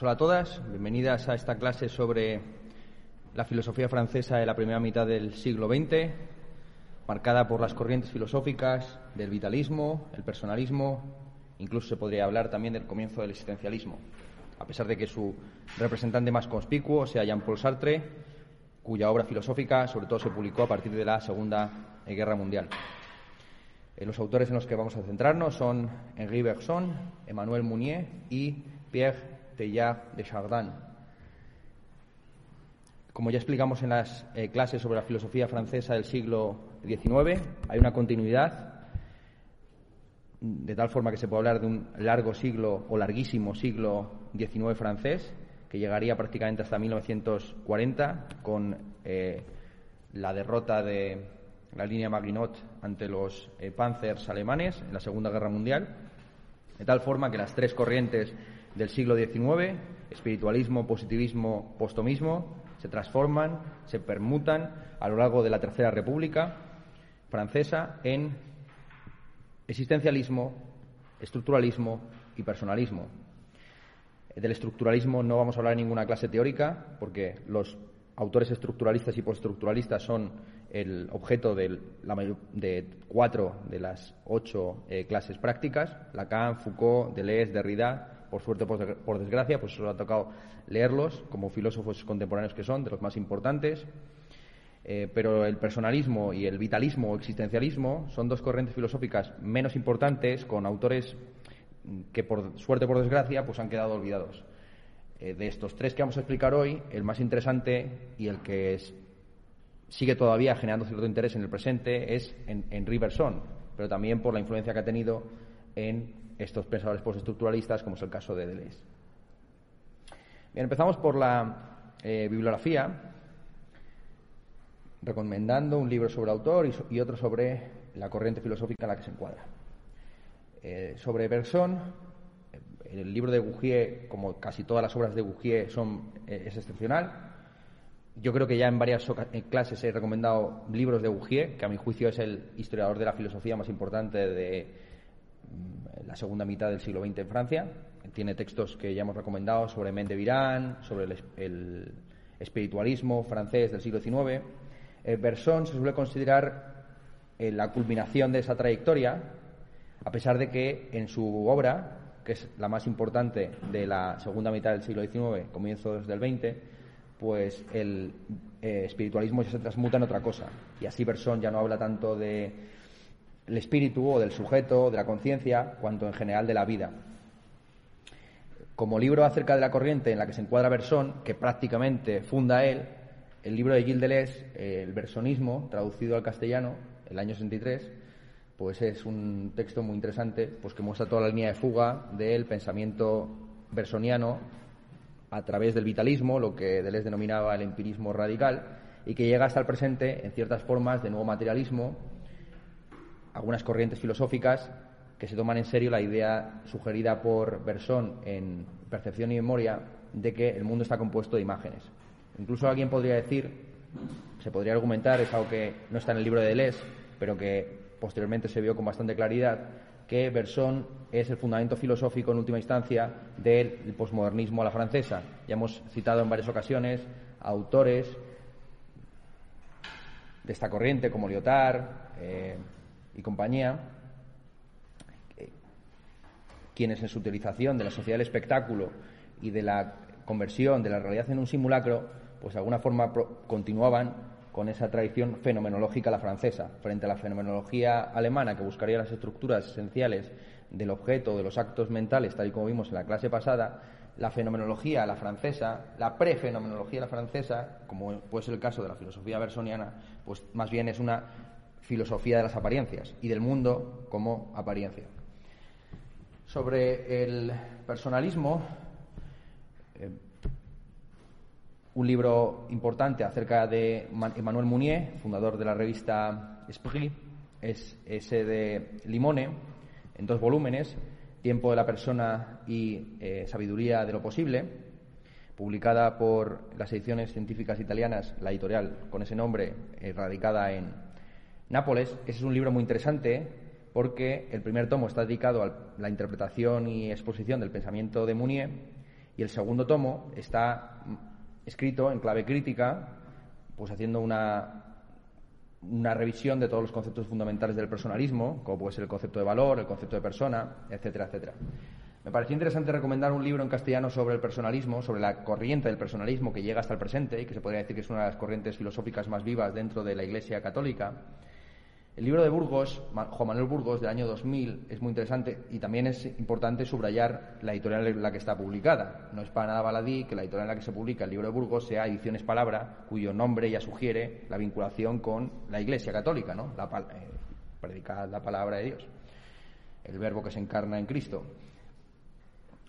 Pues hola a todas, bienvenidas a esta clase sobre la filosofía francesa de la primera mitad del siglo XX, marcada por las corrientes filosóficas del vitalismo, el personalismo, incluso se podría hablar también del comienzo del existencialismo, a pesar de que su representante más conspicuo sea Jean-Paul Sartre, cuya obra filosófica sobre todo se publicó a partir de la Segunda Guerra Mundial. Eh, los autores en los que vamos a centrarnos son Henri Bergson, Emmanuel Mounier y Pierre De Chardin. Como ya explicamos en las eh, clases sobre la filosofía francesa del siglo XIX, hay una continuidad, de tal forma que se puede hablar de un largo siglo o larguísimo siglo XIX francés, que llegaría prácticamente hasta 1940 con eh, la derrota de la línea Maginot ante los eh, alemanes en la Segunda Guerra Mundial, de tal forma que las tres corrientes del siglo XIX, espiritualismo, positivismo, postomismo, se transforman, se permutan a lo largo de la Tercera República francesa en existencialismo, estructuralismo y personalismo. Del estructuralismo no vamos a hablar en ninguna clase teórica porque los autores estructuralistas y postestructuralistas son el objeto de, cuatro de las ocho eh, clases prácticas, Lacan, Foucault, Deleuze, Derrida, por suerte, por, desgracia, pues solo ha tocado leerlos como filósofos contemporáneos que son, de los más importantes. Eh, pero el personalismo y el vitalismo o existencialismo son dos corrientes filosóficas menos importantes, con autores que por suerte, por desgracia, pues han quedado olvidados. Eh, de estos tres que vamos a explicar hoy, el más interesante y el que sigue todavía generando cierto interés en el presente es en, en Riverson, pero también por la influencia que ha tenido en estos pensadores postestructuralistas, como es el caso de Deleuze. Bien, empezamos por la eh, bibliografía, recomendando un libro sobre el autor y, otro sobre la corriente filosófica en la que se encuadra. Eh, sobre Bergson, el libro de Gougier, como casi todas las obras de Gougier, son, eh, es excepcional. Yo creo que ya en varias clases he recomendado libros de Gougier, que a mi juicio es el historiador de la filosofía más importante de la segunda mitad del siglo XX en Francia. Tiene textos que ya hemos recomendado sobre Mendevirán, sobre el, espiritualismo francés del siglo XIX. Eh, se suele considerar eh, la culminación de esa trayectoria, a pesar de que en su obra, que es la más importante de la segunda mitad del siglo XIX, comienzos del XX, pues el eh, espiritualismo ya se transmuta en otra cosa. Y así Berson ya no habla tanto del espíritu o del sujeto, de la conciencia, cuanto en general de la vida. Como libro acerca de la corriente en la que se encuadra Berson, que prácticamente funda él, el libro de Gilles Deleuze, eh, El versonismo, traducido al castellano, el año 63, pues es un texto muy interesante, pues que muestra toda la línea de fuga del pensamiento bersoniano a través del vitalismo, lo que Deleuze denominaba el empirismo radical, y que llega hasta el presente en ciertas formas de nuevo materialismo, algunas corrientes filosóficas que se toman en serio la idea sugerida por Berson en Percepción y Memoria de que el mundo está compuesto de imágenes. Incluso alguien podría decir, se podría argumentar, es algo que no está en el libro de Deleuze, pero que posteriormente se vio con bastante claridad, que Berson es el fundamento filosófico en última instancia del posmodernismo a la francesa. Ya hemos citado en varias ocasiones autores de esta corriente como Lyotard eh, y compañía, quienes en su utilización de la sociedad del espectáculo y de la conversión de la realidad en un simulacro, pues de alguna forma continuaban con esa tradición fenomenológica la francesa, frente a la fenomenología alemana que buscaría las estructuras esenciales del objeto, de los actos mentales, tal y como vimos en la clase pasada, la fenomenología la francesa, la prefenomenología la francesa, como puede ser el caso de la filosofía bersoniana, pues más bien es una filosofía de las apariencias y del mundo como apariencia. Sobre el personalismo, eh, un libro importante acerca de Emmanuel Mounier, fundador de la revista Esprit, es ese de Limone, en dos volúmenes, Tiempo de la persona y eh, Sabiduría de lo posible, publicada por las ediciones científicas italianas, la editorial con ese nombre, eh, radicada en Nápoles. Ese es un libro muy interesante porque el primer tomo está dedicado a la interpretación y exposición del pensamiento de Mounier Y el segundo tomo está escrito en clave crítica, pues haciendo una, una revisión de todos los conceptos fundamentales del personalismo, como puede ser el concepto de valor, el concepto de persona, etcétera, etcétera. Me pareció interesante recomendar un libro en castellano sobre el personalismo, sobre la corriente del personalismo que llega hasta el presente y que se podría decir que es una de las corrientes filosóficas más vivas dentro de la Iglesia católica. El libro de Burgos, Juan Manuel Burgos, del año 2000, es muy interesante y también es importante subrayar la editorial en la que está publicada. No es para nada baladí que la editorial en la que se publica el libro de Burgos sea Ediciones Palabra, cuyo nombre ya sugiere la vinculación con la Iglesia católica, ¿no? La, eh, predicar la palabra de Dios, el verbo que se encarna en Cristo.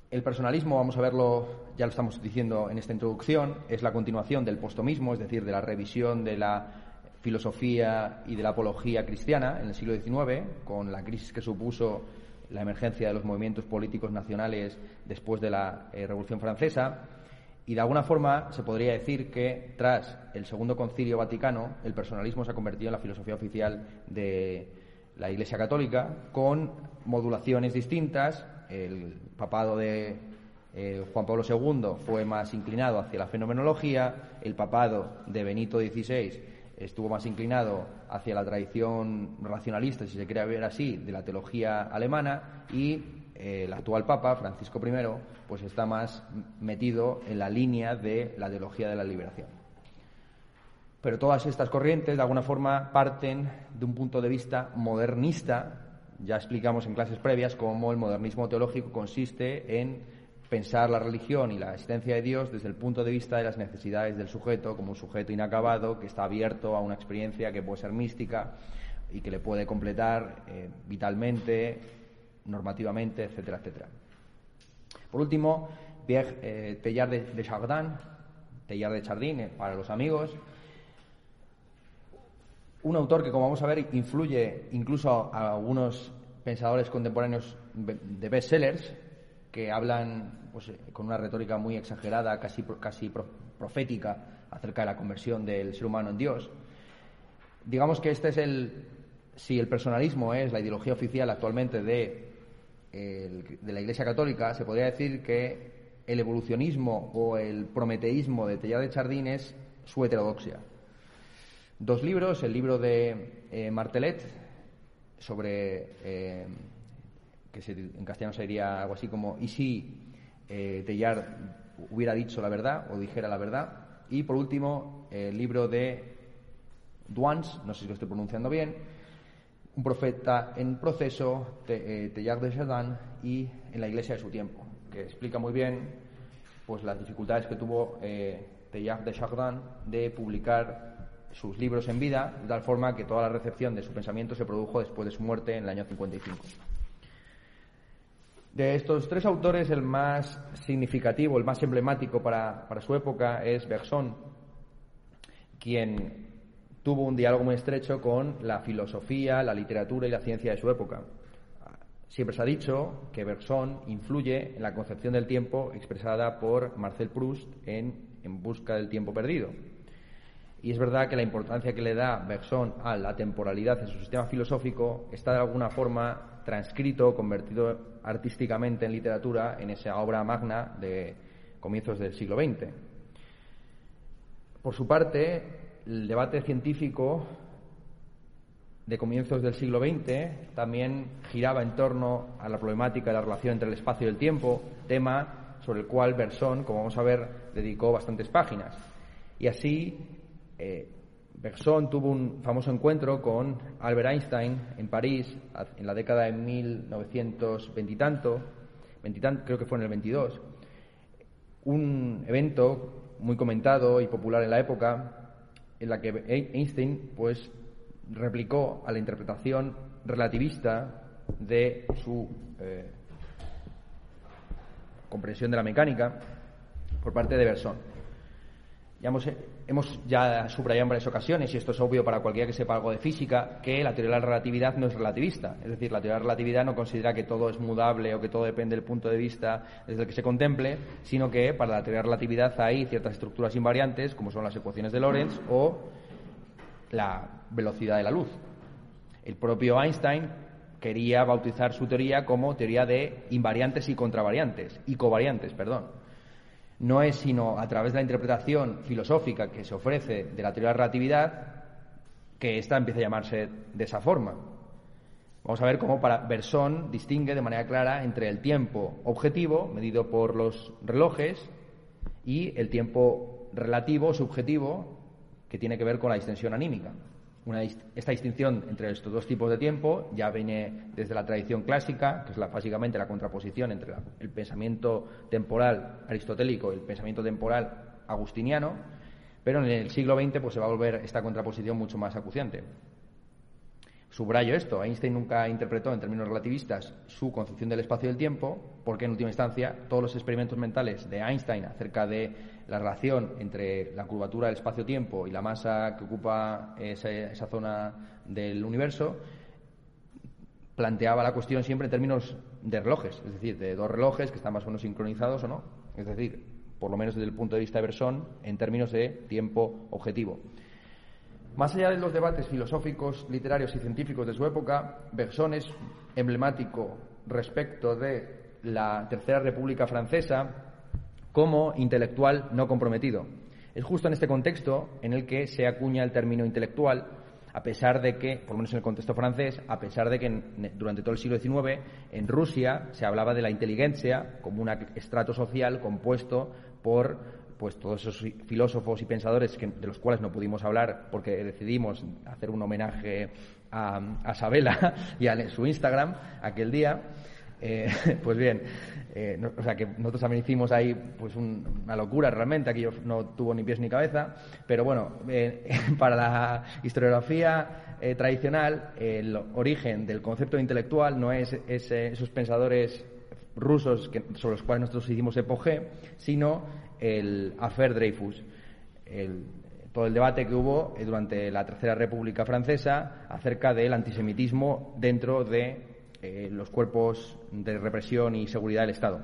El personalismo, vamos a verlo, ya lo estamos diciendo en esta introducción, es la continuación del postomismo, es decir, de la revisión de la filosofía y de la apología cristiana en el siglo XIX, con la crisis que supuso la emergencia de los movimientos políticos nacionales después de la eh, Revolución Francesa. Y de alguna forma se podría decir que tras el Segundo Concilio Vaticano, el personalismo se ha convertido en la filosofía oficial de la Iglesia Católica, con modulaciones distintas, el papado de eh, Juan Pablo II fue más inclinado hacia la fenomenología, el papado de Benito XVI estuvo más inclinado hacia la tradición racionalista, si se quiere ver así, de la teología alemana y eh, el actual Papa, Francisco I, pues está más metido en la línea de la teología de la liberación. Pero todas estas corrientes, de alguna forma, parten de un punto de vista modernista ya explicamos en clases previas cómo el modernismo teológico consiste en pensar la religión y la existencia de Dios desde el punto de vista de las necesidades del sujeto, como un sujeto inacabado que está abierto a una experiencia que puede ser mística y que le puede completar eh, vitalmente, normativamente, etcétera, etcétera. Por último, Pierre eh, Teilhard de, Chardin, Teilhard de Chardin, eh, para los amigos, un autor que, como vamos a ver, influye incluso a algunos pensadores contemporáneos de bestsellers que hablan pues, con una retórica muy exagerada, casi, casi profética, acerca de la conversión del ser humano en Dios. Digamos que este es el, si el personalismo es la ideología oficial actualmente de, de la Iglesia Católica, se podría decir que el evolucionismo o el prometeísmo de Teilhard de Chardin es su heterodoxia dos libros, el libro de eh, Martelet sobre, eh, que en castellano sería algo así como, ¿y eh, hubiera dicho la verdad o dijera la verdad? Y por último, el libro de Duans, no sé si lo estoy pronunciando bien, un profeta en proceso, Teilhard de Chardin y en la iglesia de su tiempo, que explica muy bien pues las dificultades que tuvo Teilhard de Chardin de publicar sus libros en vida, de tal forma que toda la recepción de su pensamiento se produjo después de su muerte en el año 55. De estos tres autores, el más significativo, el más emblemático para, su época es Bergson, quien tuvo un diálogo muy estrecho con la filosofía, la literatura y la ciencia de su época. Siempre se ha dicho que Bergson influye en la concepción del tiempo expresada por Marcel Proust en En busca del tiempo perdido. Y es verdad que la importancia que le da Bergson a la temporalidad en su sistema filosófico está de alguna forma transcrito, convertido artísticamente en literatura en esa obra magna de comienzos del siglo XX. Por su parte, el debate científico de comienzos del siglo XX también giraba en torno a la problemática de la relación entre el espacio y el tiempo, tema sobre el cual Bergson, como vamos a ver, dedicó bastantes páginas. Y así eh, Bergson tuvo un famoso encuentro con Albert Einstein en París en la década de 1920 y tanto, creo que fue en el 22, un evento muy comentado y popular en la época en la que Einstein pues replicó a la interpretación relativista de su eh, comprensión de la mecánica por parte de Bergson. Ya hemos, ya subrayado en varias ocasiones, y esto es obvio para cualquiera que sepa algo de física, que la teoría de la relatividad no es relativista. Es decir, la teoría de la relatividad no considera que todo es mudable o que todo depende del punto de vista desde el que se contemple, sino que para la teoría de la relatividad hay ciertas estructuras invariantes, como son las ecuaciones de Lorentz o la velocidad de la luz. El propio Einstein quería bautizar su teoría como teoría de invariantes y contravariantes, y covariantes, perdón. No es sino a través de la interpretación filosófica que se ofrece de la teoría de la relatividad que ésta empieza a llamarse de esa forma. Vamos a ver cómo para Bersón distingue de manera clara entre el tiempo objetivo, medido por los relojes, y el tiempo relativo, subjetivo, que tiene que ver con la extensión anímica esta distinción entre estos dos tipos de tiempo ya viene desde la tradición clásica, que es básicamente la contraposición entre el pensamiento temporal aristotélico y el pensamiento temporal agustiniano, pero en el siglo XX pues, se va a volver esta contraposición mucho más acuciante. Subrayo esto, Einstein nunca interpretó en términos relativistas su concepción del espacio y del tiempo, porque en última instancia todos los experimentos mentales de Einstein acerca de la relación entre la curvatura del espacio-tiempo y la masa que ocupa esa, zona del universo planteaba la cuestión siempre en términos de relojes, es decir, de dos relojes que están más o menos sincronizados o no, es decir, por lo menos desde el punto de vista de Bersón, en términos de tiempo objetivo. Más allá de los debates filosóficos, literarios y científicos de su época, Bergson es emblemático respecto de la Tercera República Francesa como intelectual no comprometido. Es justo en este contexto en el que se acuña el término intelectual, a pesar de que, por lo menos en el contexto francés, a pesar de que durante todo el siglo XIX en Rusia se hablaba de la inteligencia como un estrato social compuesto por pues todos esos filósofos y pensadores de los cuales no pudimos hablar porque decidimos hacer un homenaje a, a Sabela y a su Instagram aquel día. Eh, pues bien, eh, o sea que nosotros también hicimos ahí pues una locura realmente, aquello no tuvo ni pies ni cabeza, pero bueno, eh, para la historiografía tradicional el origen del concepto intelectual no es, esos pensadores rusos sobre los cuales nosotros hicimos epogé, sino el Affair Dreyfus, todo el debate que hubo durante la Tercera República Francesa acerca del antisemitismo dentro de eh, los cuerpos de represión y seguridad del Estado.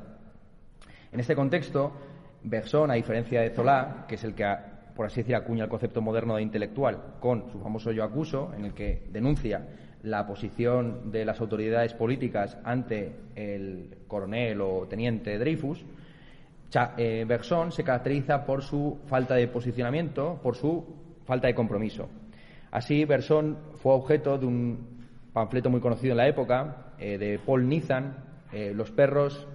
En este contexto, Bergson, a diferencia de Zola, que es el que, por así decir, acuña el concepto moderno de intelectual con su famoso yo acuso, en el que denuncia la posición de las autoridades políticas ante el coronel o teniente Dreyfus, eh, Bergson se caracteriza por su falta de posicionamiento, por su falta de compromiso. Así, Bergson fue objeto de un panfleto muy conocido en la época, eh, de Paul Nizan, eh, Los perros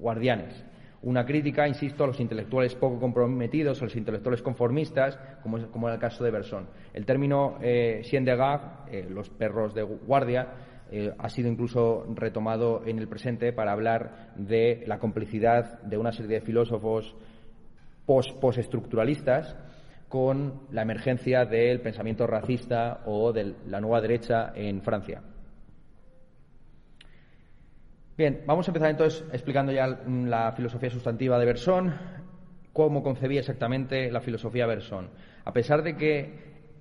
guardianes. Una crítica, insisto, a los intelectuales poco comprometidos, a los intelectuales conformistas, como, como era el caso de Bergson. El término chien de garde, los perros de guardia, eh, ha sido incluso retomado en el presente para hablar de la complicidad de una serie de filósofos post-estructuralistas con la emergencia del pensamiento racista o de la nueva derecha en Francia. Bien, vamos a empezar entonces explicando ya la filosofía sustantiva de Bersón, cómo concebía exactamente la filosofía Bersón. A pesar de que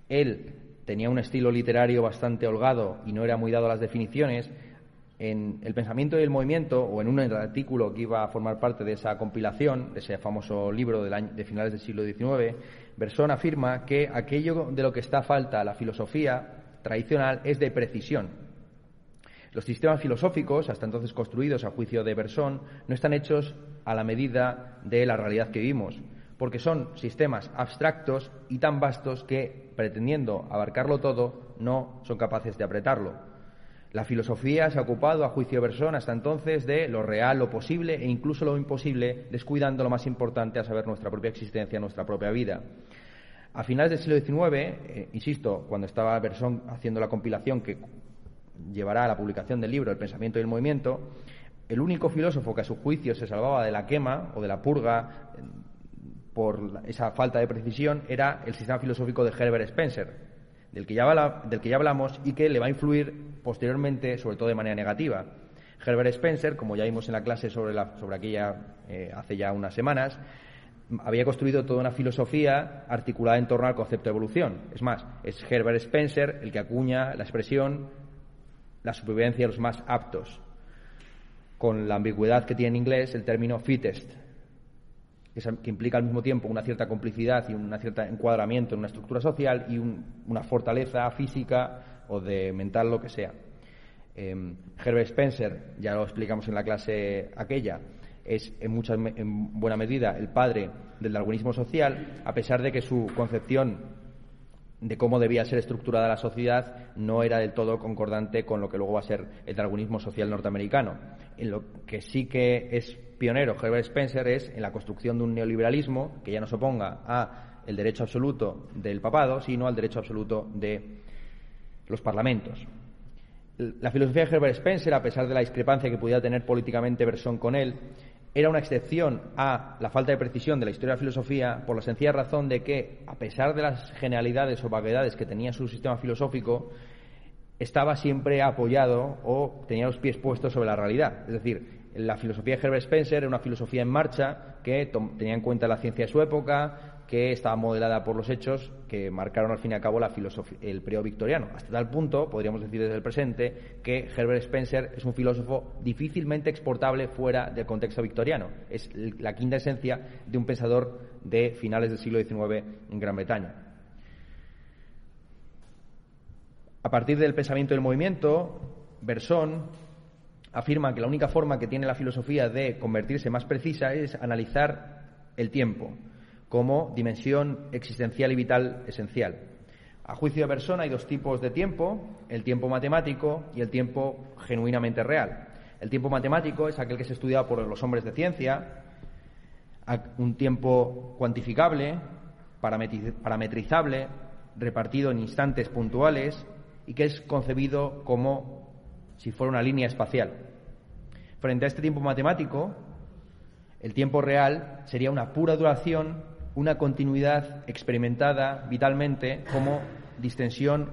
él tenía un estilo literario bastante holgado y no era muy dado a las definiciones, en El pensamiento y el movimiento, o en un artículo que iba a formar parte de esa compilación, de ese famoso libro de finales del siglo XIX, Bersón afirma que aquello de lo que está falta a la filosofía tradicional es de precisión. Los sistemas filosóficos, hasta entonces construidos a juicio de Bersón, no están hechos a la medida de la realidad que vivimos, porque son sistemas abstractos y tan vastos que, pretendiendo abarcarlo todo, no son capaces de apretarlo. La filosofía se ha ocupado, a juicio de Bersón, hasta entonces de lo real, lo posible e incluso lo imposible, descuidando lo más importante, a saber nuestra propia existencia, nuestra propia vida. A finales del siglo XIX, eh, insisto, cuando estaba Bersón haciendo la compilación que llevará a la publicación del libro El pensamiento y el movimiento, el único filósofo que a su juicio se salvaba de la quema o de la purga por esa falta de precisión era el sistema filosófico de Herbert Spencer, del que, ya del que ya hablamos y que le va a influir posteriormente, sobre todo de manera negativa. Herbert Spencer, como ya vimos en la clase sobre, la, sobre aquella eh, hace ya unas semanas, había construido toda una filosofía articulada en torno al concepto de evolución. Es más, es Herbert Spencer el que acuña la expresión la supervivencia de los más aptos, con la ambigüedad que tiene en inglés el término fittest, que, implica al mismo tiempo una cierta complicidad y un cierto encuadramiento en una estructura social y una fortaleza física o de mental, lo que sea. Em, Herbert Spencer, ya lo explicamos en la clase aquella, es en, mucha, en buena medida el padre del darwinismo social, a pesar de que su concepción de cómo debía ser estructurada la sociedad no era del todo concordante con lo que luego va a ser el darwinismo social norteamericano. En lo que sí que es pionero Herbert Spencer es en la construcción de un neoliberalismo que ya no se oponga a el derecho absoluto del papado, sino al derecho absoluto de los parlamentos. La filosofía de Herbert Spencer, a pesar de la discrepancia que pudiera tener políticamente Berson con él, era una excepción a la falta de precisión de la historia de la filosofía por la sencilla razón de que, a pesar de las generalidades o vaguedades que tenía su sistema filosófico, estaba siempre apoyado o tenía los pies puestos sobre la realidad. Es decir, la filosofía de Herbert Spencer era una filosofía en marcha que tenía en cuenta la ciencia de su época, que estaba modelada por los hechos que marcaron al fin y al cabo el periodo victoriano. Hasta tal punto, podríamos decir desde el presente, que Herbert Spencer es un filósofo difícilmente exportable fuera del contexto victoriano. Es la quinta esencia de un pensador de finales del siglo XIX en Gran Bretaña. A partir del pensamiento del movimiento, Berson afirma que la única forma que tiene la filosofía de convertirse más precisa es analizar el tiempo como dimensión existencial y vital esencial. A juicio de persona hay dos tipos de tiempo, el tiempo matemático y el tiempo genuinamente real. El tiempo matemático es aquel que se estudia por los hombres de ciencia, un tiempo cuantificable, parametrizable, repartido en instantes puntuales y que es concebido como si fuera una línea espacial. Frente a este tiempo matemático, el tiempo real sería una pura duración una continuidad experimentada vitalmente como distensión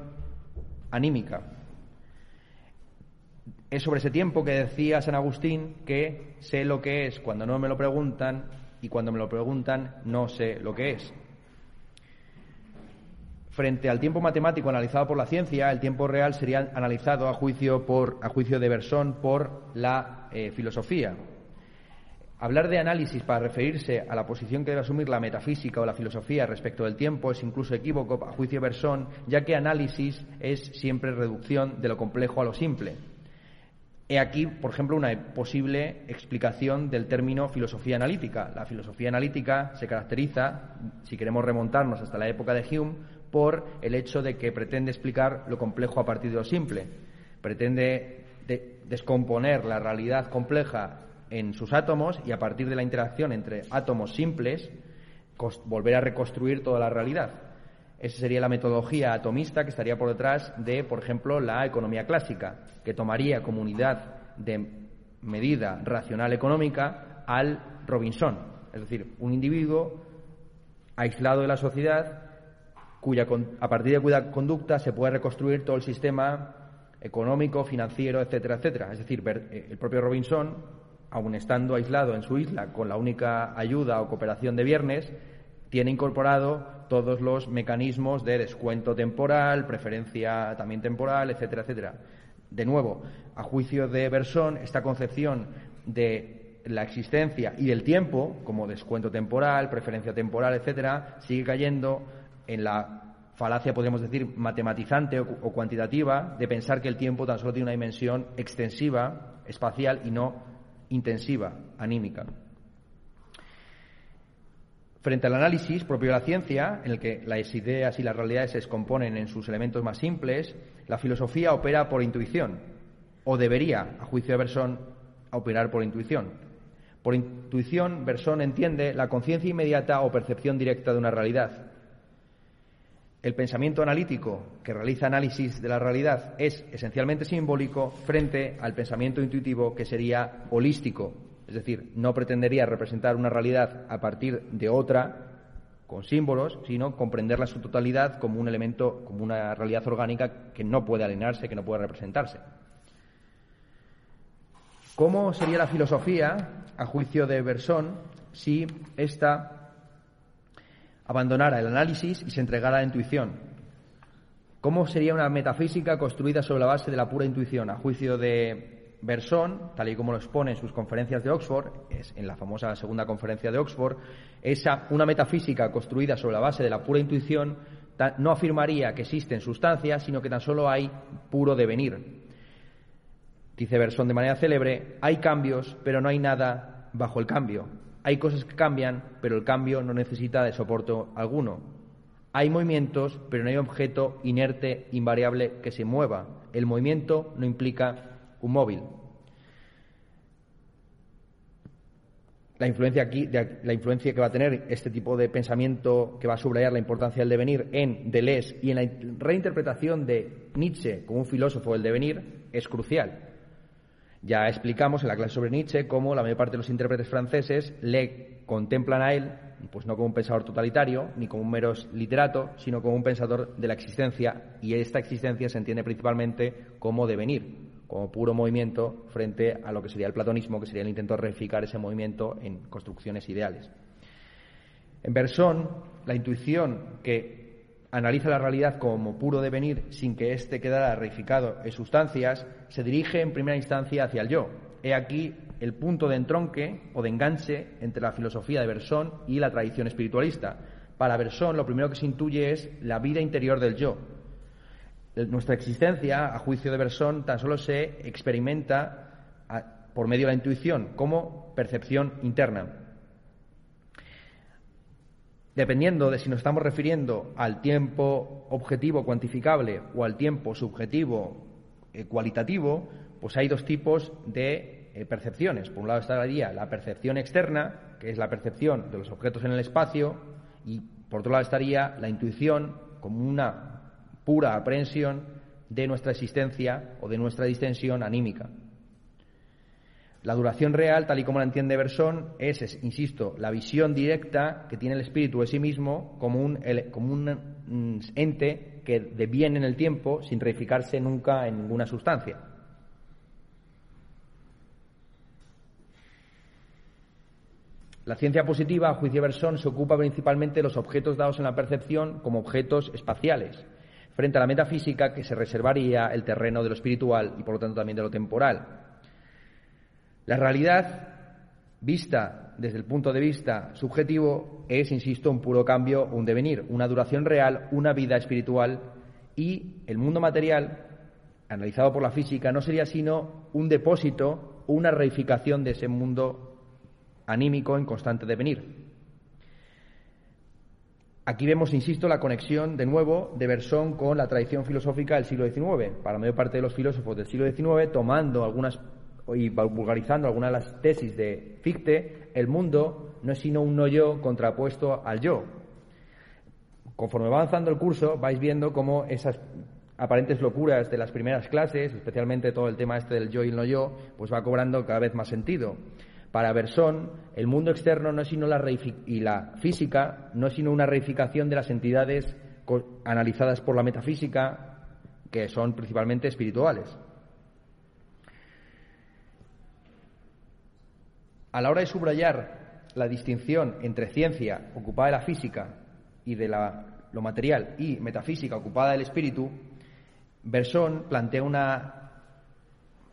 anímica. Es sobre ese tiempo que decía San Agustín que sé lo que es cuando no me lo preguntan y cuando me lo preguntan no sé lo que es. Frente al tiempo matemático analizado por la ciencia, el tiempo real sería analizado a juicio, por, a juicio de Bersón por la eh, filosofía. Hablar de análisis para referirse a la posición que debe asumir la metafísica o la filosofía respecto del tiempo es incluso equívoco a juicio de Bersón, ya que análisis es siempre reducción de lo complejo a lo simple. He aquí, por ejemplo, una posible explicación del término filosofía analítica. La filosofía analítica se caracteriza, si queremos remontarnos hasta la época de Hume, por el hecho de que pretende explicar lo complejo a partir de lo simple. Pretende descomponer la realidad compleja en sus átomos y a partir de la interacción entre átomos simples volver a reconstruir toda la realidad. Esa sería la metodología atomista que estaría por detrás de, por ejemplo, la economía clásica, que tomaría como unidad de medida racional económica al Robinson, es decir, un individuo aislado de la sociedad cuya a partir de cuya conducta se puede reconstruir todo el sistema económico, financiero, etcétera, etcétera. Es decir, eh, el propio Robinson aun estando aislado en su isla con la única ayuda o cooperación de viernes, tiene incorporado todos los mecanismos de descuento temporal, preferencia también temporal, etcétera, etcétera. De nuevo, a juicio de Bersón, esta concepción de la existencia y del tiempo, como descuento temporal, preferencia temporal, etcétera, sigue cayendo en la falacia, podríamos decir, matematizante o, o cuantitativa de pensar que el tiempo tan solo tiene una dimensión extensiva, espacial y no intensiva, anímica. Frente al análisis propio de la ciencia, en el que las ideas y las realidades se descomponen en sus elementos más simples, la filosofía opera por intuición, o debería, a juicio de Bersón, operar por intuición. Por intuición, Bersón entiende la conciencia inmediata o percepción directa de una realidad, el pensamiento analítico que realiza análisis de la realidad es esencialmente simbólico frente al pensamiento intuitivo que sería holístico, es decir, no pretendería representar una realidad a partir de otra con símbolos, sino comprenderla en su totalidad como un elemento, como una realidad orgánica que no puede alinearse, que no puede representarse. ¿Cómo sería la filosofía, a juicio de Bersón, si esta abandonara el análisis y se entregara a la intuición. ¿Cómo sería una metafísica construida sobre la base de la pura intuición? A juicio de Bersón, tal y como lo expone en sus conferencias de Oxford, en la famosa segunda conferencia de Oxford, esa, una metafísica construida sobre la base de la pura intuición no afirmaría que existen sustancias, sino que tan solo hay puro devenir. Dice Bersón de manera célebre, hay cambios, pero no hay nada bajo el cambio. Hay cosas que cambian, pero el cambio no necesita de soporte alguno. Hay movimientos, pero no hay objeto inerte, invariable, que se mueva. El movimiento no implica un móvil. La influencia, aquí, la influencia que va a tener este tipo de pensamiento que va a subrayar la importancia del devenir en Deleuze y en la reinterpretación de Nietzsche como un filósofo del devenir es crucial. Ya explicamos en la clase sobre Nietzsche cómo la mayor parte de los intérpretes franceses le contemplan a él, pues no como un pensador totalitario, ni como un mero literato, sino como un pensador de la existencia, y esta existencia se entiende principalmente como devenir, como puro movimiento frente a lo que sería el platonismo, que sería el intento de reificar ese movimiento en construcciones ideales. En Bersón, la intuición que analiza la realidad como puro devenir sin que éste quedara reificado en sustancias, se dirige en primera instancia hacia el yo. He aquí el punto de entronque o de enganche entre la filosofía de Bersón y la tradición espiritualista. Para Bersón lo primero que se intuye es la vida interior del yo. Nuestra existencia, a juicio de Bersón, tan solo se experimenta por medio de la intuición como percepción interna dependiendo de si nos estamos refiriendo al tiempo objetivo cuantificable o al tiempo subjetivo eh, cualitativo, pues hay dos tipos de eh, percepciones. Por un lado estaría la percepción externa, que es la percepción de los objetos en el espacio, y por otro lado estaría la intuición como una pura aprehensión de nuestra existencia o de nuestra distensión anímica. La duración real, tal y como la entiende Bersón, es, insisto, la visión directa que tiene el espíritu de sí mismo como un, como un mm, ente que deviene en el tiempo sin reificarse nunca en ninguna sustancia. La ciencia positiva, a juicio de Bersón, se ocupa principalmente de los objetos dados en la percepción como objetos espaciales, frente a la metafísica que se reservaría el terreno de lo espiritual y por lo tanto también de lo temporal. La realidad, vista desde el punto de vista subjetivo, es, insisto, un puro cambio, un devenir, una duración real, una vida espiritual y el mundo material, analizado por la física, no sería sino un depósito, una reificación de ese mundo anímico en constante devenir. Aquí vemos, insisto, la conexión de nuevo de Bersón con la tradición filosófica del siglo XIX. Para la mayor parte de los filósofos del siglo XIX, tomando algunas y vulgarizando algunas de las tesis de Fichte, el mundo no es sino un no yo contrapuesto al yo. Conforme va avanzando el curso, vais viendo cómo esas aparentes locuras de las primeras clases, especialmente todo el tema este del yo y el no yo, pues va cobrando cada vez más sentido. Para Bersón, el mundo externo no es sino la y la física no es sino una reificación de las entidades analizadas por la metafísica, que son principalmente espirituales. A la hora de subrayar la distinción entre ciencia ocupada de la física y de lo material y metafísica ocupada del espíritu, Bersón plantea una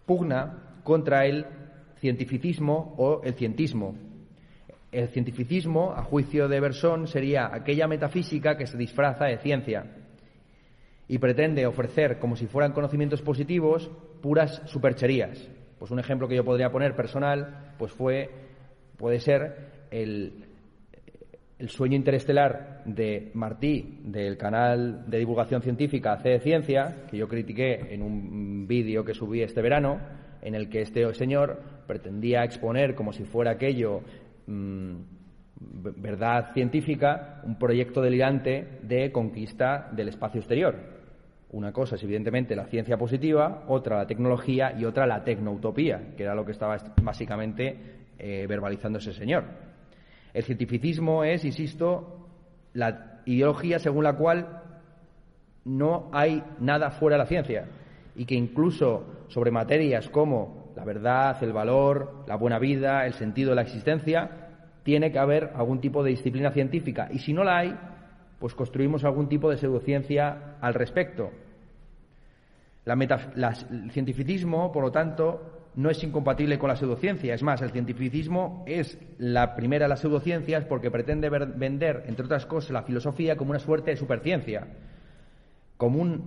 pugna contra el cientificismo o el cientismo. El cientificismo, a juicio de Bersón, sería aquella metafísica que se disfraza de ciencia y pretende ofrecer, como si fueran conocimientos positivos, puras supercherías. Pues un ejemplo que yo podría poner personal, pues fue, puede ser el, el sueño interestelar de Martí, del canal de divulgación científica C de Ciencia, que yo critiqué en un vídeo que subí este verano, en el que este señor pretendía exponer como si fuera aquello mm, verdad científica, un proyecto delirante de conquista del espacio exterior. Una cosa es, evidentemente, la ciencia positiva, otra la tecnología y otra la tecnoutopía, que era lo que estaba básicamente eh, verbalizando ese señor. El cientificismo es, insisto, la ideología según la cual no hay nada fuera de la ciencia y que incluso sobre materias como la verdad, el valor, la buena vida, el sentido de la existencia, tiene que haber algún tipo de disciplina científica. Y si no la hay, pues construimos algún tipo de pseudociencia al respecto. el cientificismo, por lo tanto, no es incompatible con la pseudociencia. Es más, el cientificismo es la primera de las pseudociencias porque pretende vender, entre otras cosas, la filosofía como una suerte de superciencia, como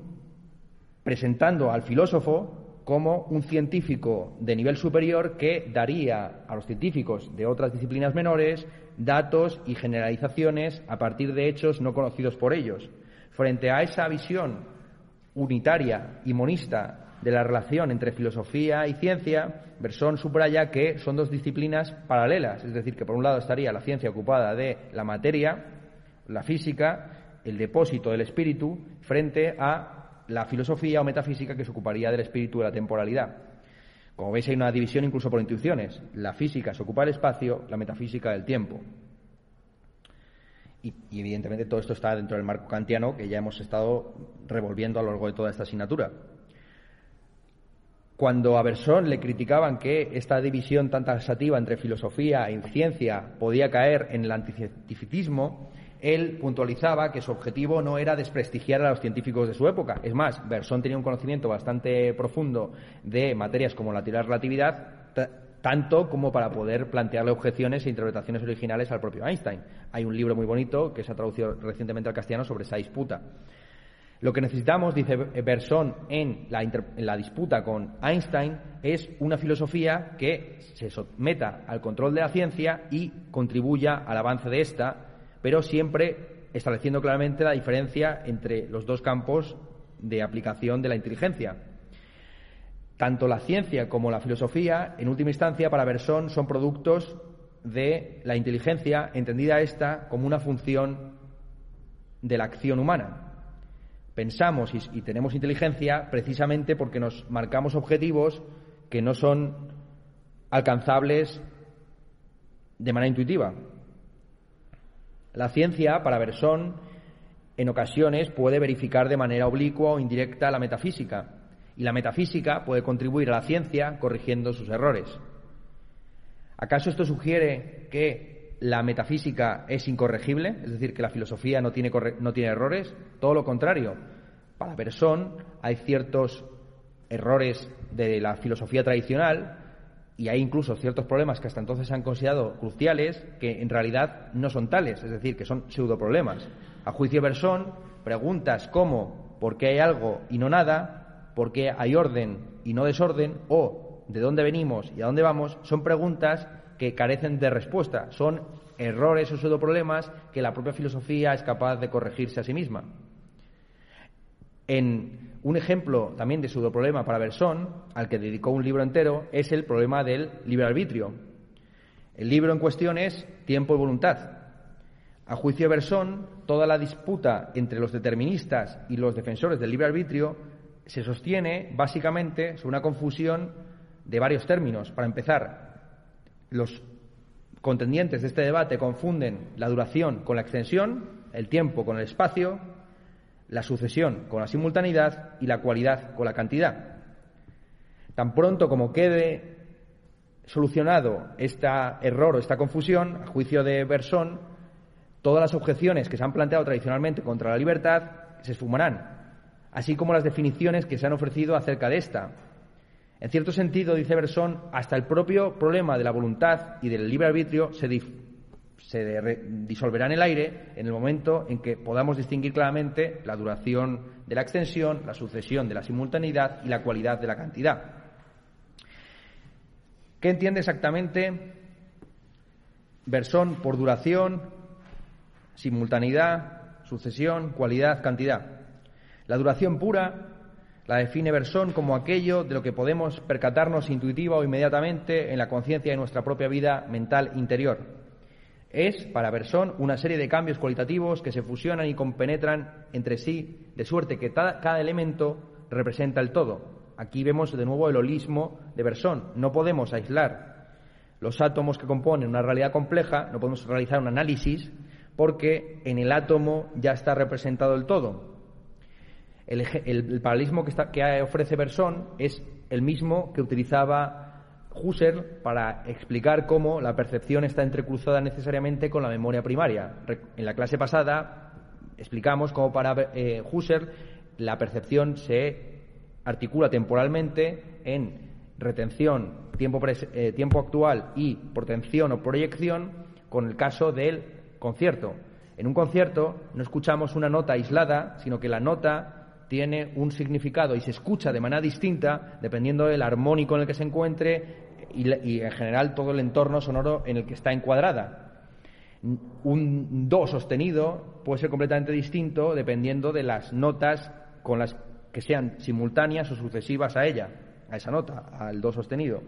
presentando al filósofo como un científico de nivel superior que daría a los científicos de otras disciplinas menores datos y generalizaciones a partir de hechos no conocidos por ellos. Frente a esa visión unitaria y monista de la relación entre filosofía y ciencia, Bersón subraya que son dos disciplinas paralelas, es decir, que por un lado estaría la ciencia ocupada de la materia, la física, el depósito del espíritu, frente a la filosofía o metafísica que se ocuparía del espíritu de la temporalidad. Como veis, hay una división incluso por intuiciones. La física se ocupa del espacio, la metafísica del tiempo. Y, evidentemente todo esto está dentro del marco kantiano que ya hemos estado revolviendo a lo largo de toda esta asignatura. Cuando a Bersón le criticaban que esta división tan taxativa entre filosofía y ciencia podía caer en el anticientificismo, él puntualizaba que su objetivo no era desprestigiar a los científicos de su época. Es más, Bersón tenía un conocimiento bastante profundo de materias como la teoría de relatividad, tanto como para poder plantearle objeciones e interpretaciones originales al propio Einstein. Hay un libro muy bonito que se ha traducido recientemente al castellano sobre esa disputa. Lo que necesitamos, dice Bersón en la, disputa con Einstein, es una filosofía que se someta al control de la ciencia y contribuya al avance de esta, pero siempre estableciendo claramente la diferencia entre los dos campos de aplicación de la inteligencia. Tanto la ciencia como la filosofía, en última instancia, para Bersón, son productos de la inteligencia, entendida esta como una función de la acción humana pensamos y, tenemos inteligencia precisamente porque nos marcamos objetivos que no son alcanzables de manera intuitiva. La ciencia, para Bersón, en ocasiones puede verificar de manera oblicua o indirecta la metafísica, y la metafísica puede contribuir a la ciencia corrigiendo sus errores. ¿Acaso esto sugiere que la metafísica es incorregible, es decir, que la filosofía no tiene, errores? Todo lo contrario. Para Bersón hay ciertos errores de la filosofía tradicional y hay incluso ciertos problemas que hasta entonces se han considerado cruciales que en realidad no son tales, es decir, que son pseudoproblemas. A juicio de Bersón, preguntas como ¿por qué hay algo y no nada? ¿por qué hay orden y no desorden? o ¿de dónde venimos y a dónde vamos? son preguntas que carecen de respuesta, son errores o pseudoproblemas que la propia filosofía es capaz de corregirse a sí misma. En un ejemplo también de pseudoproblema para Bersón, al que dedicó un libro entero, es el problema del libre arbitrio. El libro en cuestión es Tiempo y voluntad. A juicio de Bersón, toda la disputa entre los deterministas y los defensores del libre arbitrio se sostiene básicamente sobre una confusión de varios términos. Para empezar, los contendientes de este debate confunden la duración con la extensión, el tiempo con el espacio, la sucesión con la simultaneidad y la cualidad con la cantidad. Tan pronto como quede solucionado este error o esta confusión, a juicio de Bersón, todas las objeciones que se han planteado tradicionalmente contra la libertad se esfumarán, así como las definiciones que se han ofrecido acerca de esta. En cierto sentido, dice Bersón, hasta el propio problema de la voluntad y del libre arbitrio se, se disolverá en el aire en el momento en que podamos distinguir claramente la duración de la extensión, la sucesión de la simultaneidad y la cualidad de la cantidad. ¿Qué entiende exactamente Bersón por duración, simultaneidad, sucesión, cualidad, cantidad? La duración pura la define Bersón como aquello de lo que podemos percatarnos intuitiva o inmediatamente en la conciencia de nuestra propia vida mental interior es, para Bersón, una serie de cambios cualitativos que se fusionan y compenetran entre sí, de suerte que cada elemento representa el todo. Aquí vemos de nuevo el holismo de Bersón. No podemos aislar los átomos que componen una realidad compleja, no podemos realizar un análisis, porque en el átomo ya está representado el todo. El, paralelismo que, que ofrece Bersón es el mismo que utilizaba Husserl para explicar cómo la percepción está entrecruzada necesariamente con la memoria primaria. En la clase pasada explicamos cómo para eh, Husserl la percepción se articula temporalmente en retención, tiempo, eh, tiempo actual y portención o proyección con el caso del concierto. En un concierto no escuchamos una nota aislada, sino que la nota tiene un significado y se escucha de manera distinta dependiendo del armónico en el que se encuentre y, en general todo el entorno sonoro en el que está encuadrada. Un do sostenido puede ser completamente distinto dependiendo de las notas con las que sean simultáneas o sucesivas a ella, a esa nota, al do sostenido.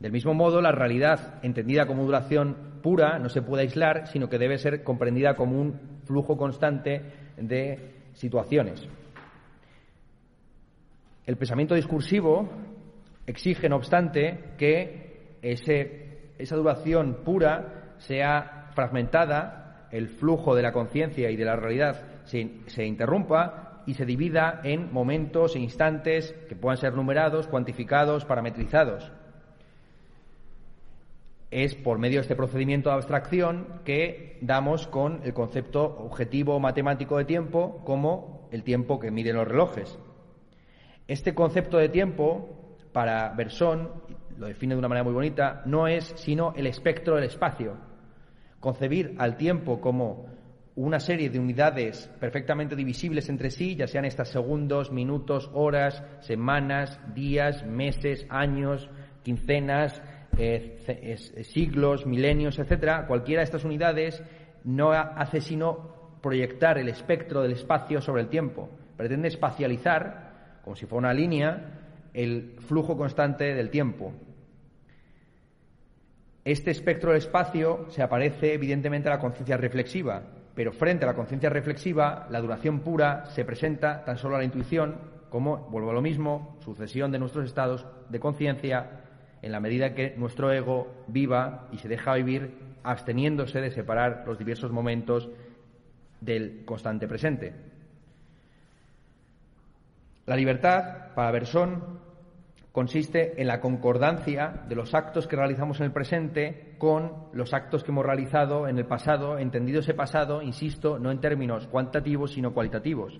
Del mismo modo, la realidad, entendida como duración pura, no se puede aislar, sino que debe ser comprendida como un flujo constante de situaciones. El pensamiento discursivo exige, no obstante, que esa duración pura sea fragmentada, el flujo de la conciencia y de la realidad se interrumpa y se divida en momentos e instantes que puedan ser numerados, cuantificados, parametrizados es por medio de este procedimiento de abstracción que damos con el concepto objetivo matemático de tiempo como el tiempo que miden los relojes. Este concepto de tiempo, para Bersón, lo define de una manera muy bonita, no es sino el espectro del espacio. Concebir al tiempo como una serie de unidades perfectamente divisibles entre sí, ya sean estas segundos, minutos, horas, semanas, días, meses, años, quincenas, siglos, milenios, etcétera, cualquiera de estas unidades no hace sino proyectar el espectro del espacio sobre el tiempo. Pretende espacializar, como si fuera una línea, el flujo constante del tiempo. Este espectro del espacio se aparece evidentemente a la conciencia reflexiva, pero frente a la conciencia reflexiva, la duración pura se presenta tan solo a la intuición como, vuelvo a lo mismo, sucesión de nuestros estados de conciencia en la medida que nuestro ego viva y se deja vivir absteniéndose de separar los diversos momentos del constante presente. La libertad, para Bersón, consiste en la concordancia de los actos que realizamos en el presente con los actos que hemos realizado en el pasado, entendido ese pasado, insisto, no en términos cuantitativos, sino cualitativos.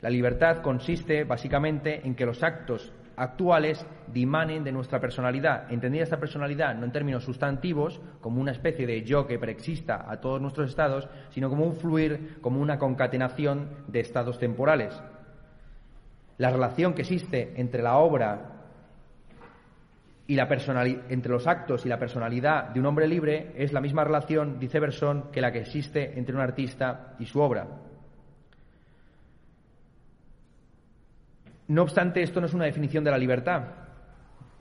La libertad consiste básicamente en que los actos actuales dimanen de nuestra personalidad. Entendida esta personalidad no en términos sustantivos, como una especie de yo que preexista a todos nuestros estados, sino como un fluir, como una concatenación de estados temporales. La relación que existe entre la obra y la entre los actos y la personalidad de un hombre libre es la misma relación, dice Bersón, que la que existe entre un artista y su obra. No obstante, esto no es una definición de la libertad.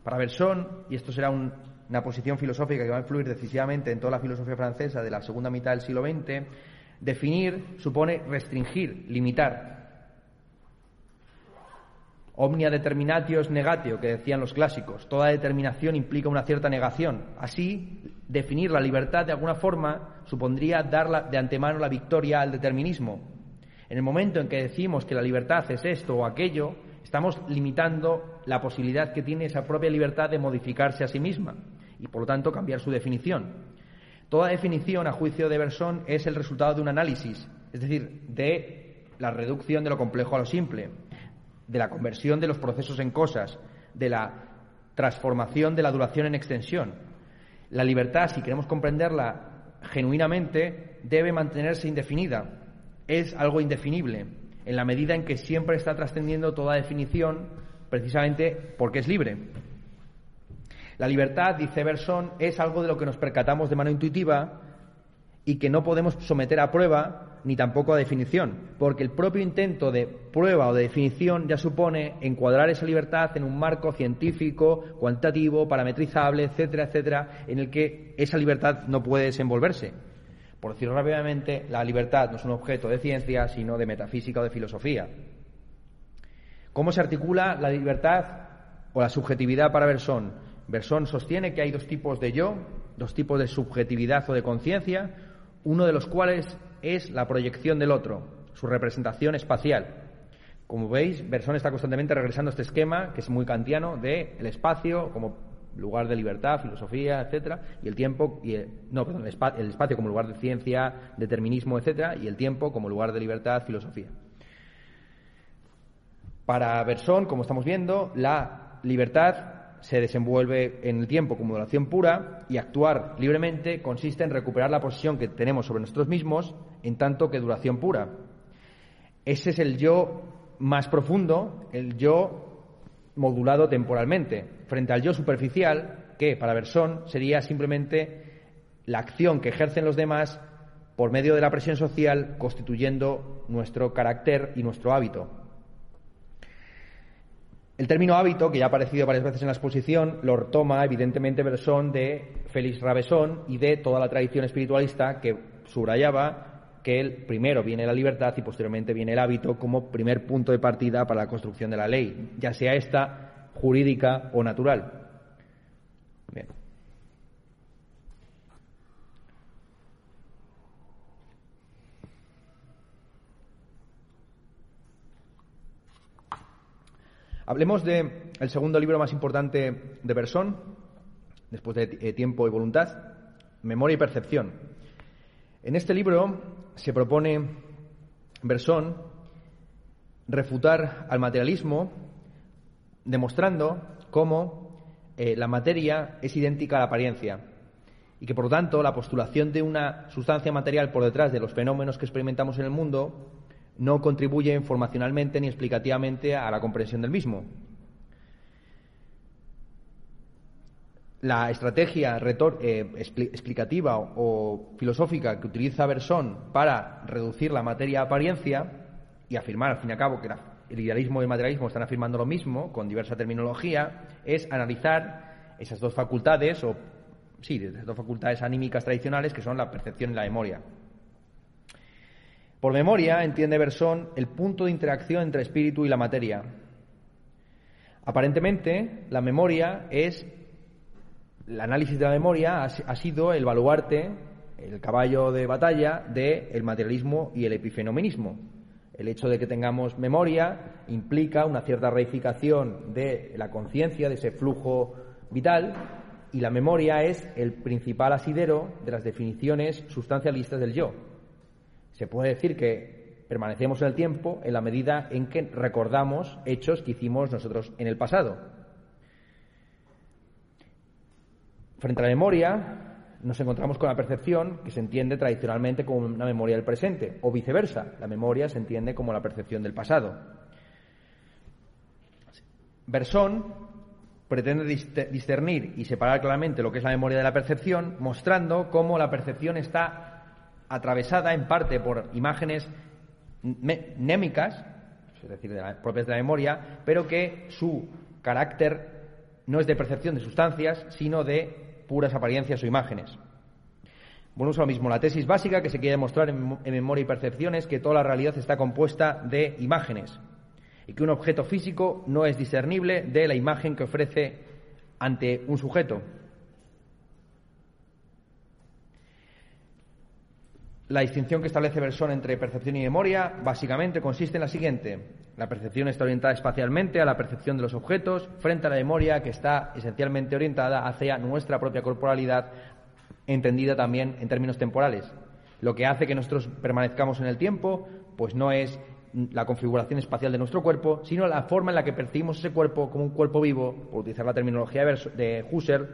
Para Bersón, y esto será una posición filosófica que va a influir decisivamente en toda la filosofía francesa de la segunda mitad del siglo XX, definir supone restringir, limitar. Omnia determinatio es negatio, que decían los clásicos. Toda determinación implica una cierta negación. Así, definir la libertad de alguna forma supondría dar de antemano la victoria al determinismo. En el momento en que decimos que la libertad es esto o aquello, Estamos limitando la posibilidad que tiene esa propia libertad de modificarse a sí misma y, por lo tanto, cambiar su definición. Toda definición, a juicio de Berson, es el resultado de un análisis, es decir, de la reducción de lo complejo a lo simple, de la conversión de los procesos en cosas, de la transformación de la duración en extensión. La libertad, si queremos comprenderla genuinamente, debe mantenerse indefinida. Es algo indefinible en la medida en que siempre está trascendiendo toda definición, precisamente porque es libre. La libertad, dice Berson, es algo de lo que nos percatamos de manera intuitiva y que no podemos someter a prueba ni tampoco a definición, porque el propio intento de prueba o de definición ya supone encuadrar esa libertad en un marco científico, cuantitativo, parametrizable, etcétera, etcétera, en el que esa libertad no puede desenvolverse. Por decirlo rápidamente, la libertad no es un objeto de ciencia, sino de metafísica o de filosofía. ¿Cómo se articula la libertad o la subjetividad para Bersón? Bersón sostiene que hay dos tipos de yo, dos tipos de subjetividad o de conciencia, uno de los cuales es la proyección del otro, su representación espacial. Como veis, Bersón está constantemente regresando a este esquema, que es muy kantiano, del espacio como lugar de libertad, filosofía, etcétera, y el tiempo, y no, perdón, el, espacio como lugar de ciencia, determinismo, etcétera, y el tiempo como lugar de libertad, filosofía. Para Bersón, como estamos viendo, la libertad se desenvuelve en el tiempo como duración pura y actuar libremente consiste en recuperar la posición que tenemos sobre nosotros mismos en tanto que duración pura. Ese es el yo más profundo, el yo modulado temporalmente, frente al yo superficial, que para Bersón sería simplemente la acción que ejercen los demás por medio de la presión social, constituyendo nuestro carácter y nuestro hábito. El término hábito, que ya ha aparecido varias veces en la exposición, lo toma evidentemente Bersón de Félix Rabesón y de toda la tradición espiritualista que subrayaba que el primero viene la libertad y posteriormente viene el hábito como primer punto de partida para la construcción de la ley, ya sea esta jurídica o natural. Hablemos del segundo libro más importante de Bersón, después de eh, Tiempo y Voluntad, Memoria y Percepción. En este libro se propone Bersón refutar al materialismo demostrando cómo eh, la materia es idéntica a la apariencia y que por lo tanto la postulación de una sustancia material por detrás de los fenómenos que experimentamos en el mundo no contribuye informacionalmente ni explicativamente a la comprensión del mismo. La estrategia eh, explicativa o, filosófica que utiliza Bersón para reducir la materia a apariencia y afirmar, al fin y al cabo, que el idealismo y el materialismo están afirmando lo mismo, con diversa terminología, es analizar esas dos facultades, o sí, esas dos facultades anímicas tradicionales, que son la percepción y la memoria. Por memoria entiende Bersón el punto de interacción entre espíritu y la materia. Aparentemente, la memoria es. El análisis de la memoria ha, sido el baluarte, el caballo de batalla del materialismo y el epifenomenismo. El hecho de que tengamos memoria implica una cierta reificación de la conciencia, de ese flujo vital, y la memoria es el principal asidero de las definiciones sustancialistas del yo. Se puede decir que permanecemos en el tiempo en la medida en que recordamos hechos que hicimos nosotros en el pasado. Frente a la memoria, nos encontramos con la percepción, que se entiende tradicionalmente como una memoria del presente, o viceversa, la memoria se entiende como la percepción del pasado. Bersón pretende discernir y separar claramente lo que es la memoria de la percepción, mostrando cómo la percepción está atravesada en parte por imágenes némicas, es decir, propias de la memoria, pero que su carácter no es de percepción de sustancias, sino de puras apariencias o imágenes. Bueno, es lo mismo. La tesis básica que se quiere demostrar en, en memoria y percepción es que toda la realidad está compuesta de imágenes y que un objeto físico no es discernible de la imagen que ofrece ante un sujeto. La distinción que establece Bersón entre percepción y memoria básicamente consiste en la siguiente. La percepción está orientada espacialmente a la percepción de los objetos frente a la memoria que está esencialmente orientada hacia nuestra propia corporalidad, entendida también en términos temporales. Lo que hace que nosotros permanezcamos en el tiempo, pues no es la configuración espacial de nuestro cuerpo, sino la forma en la que percibimos ese cuerpo como un cuerpo vivo, por utilizar la terminología de Husserl,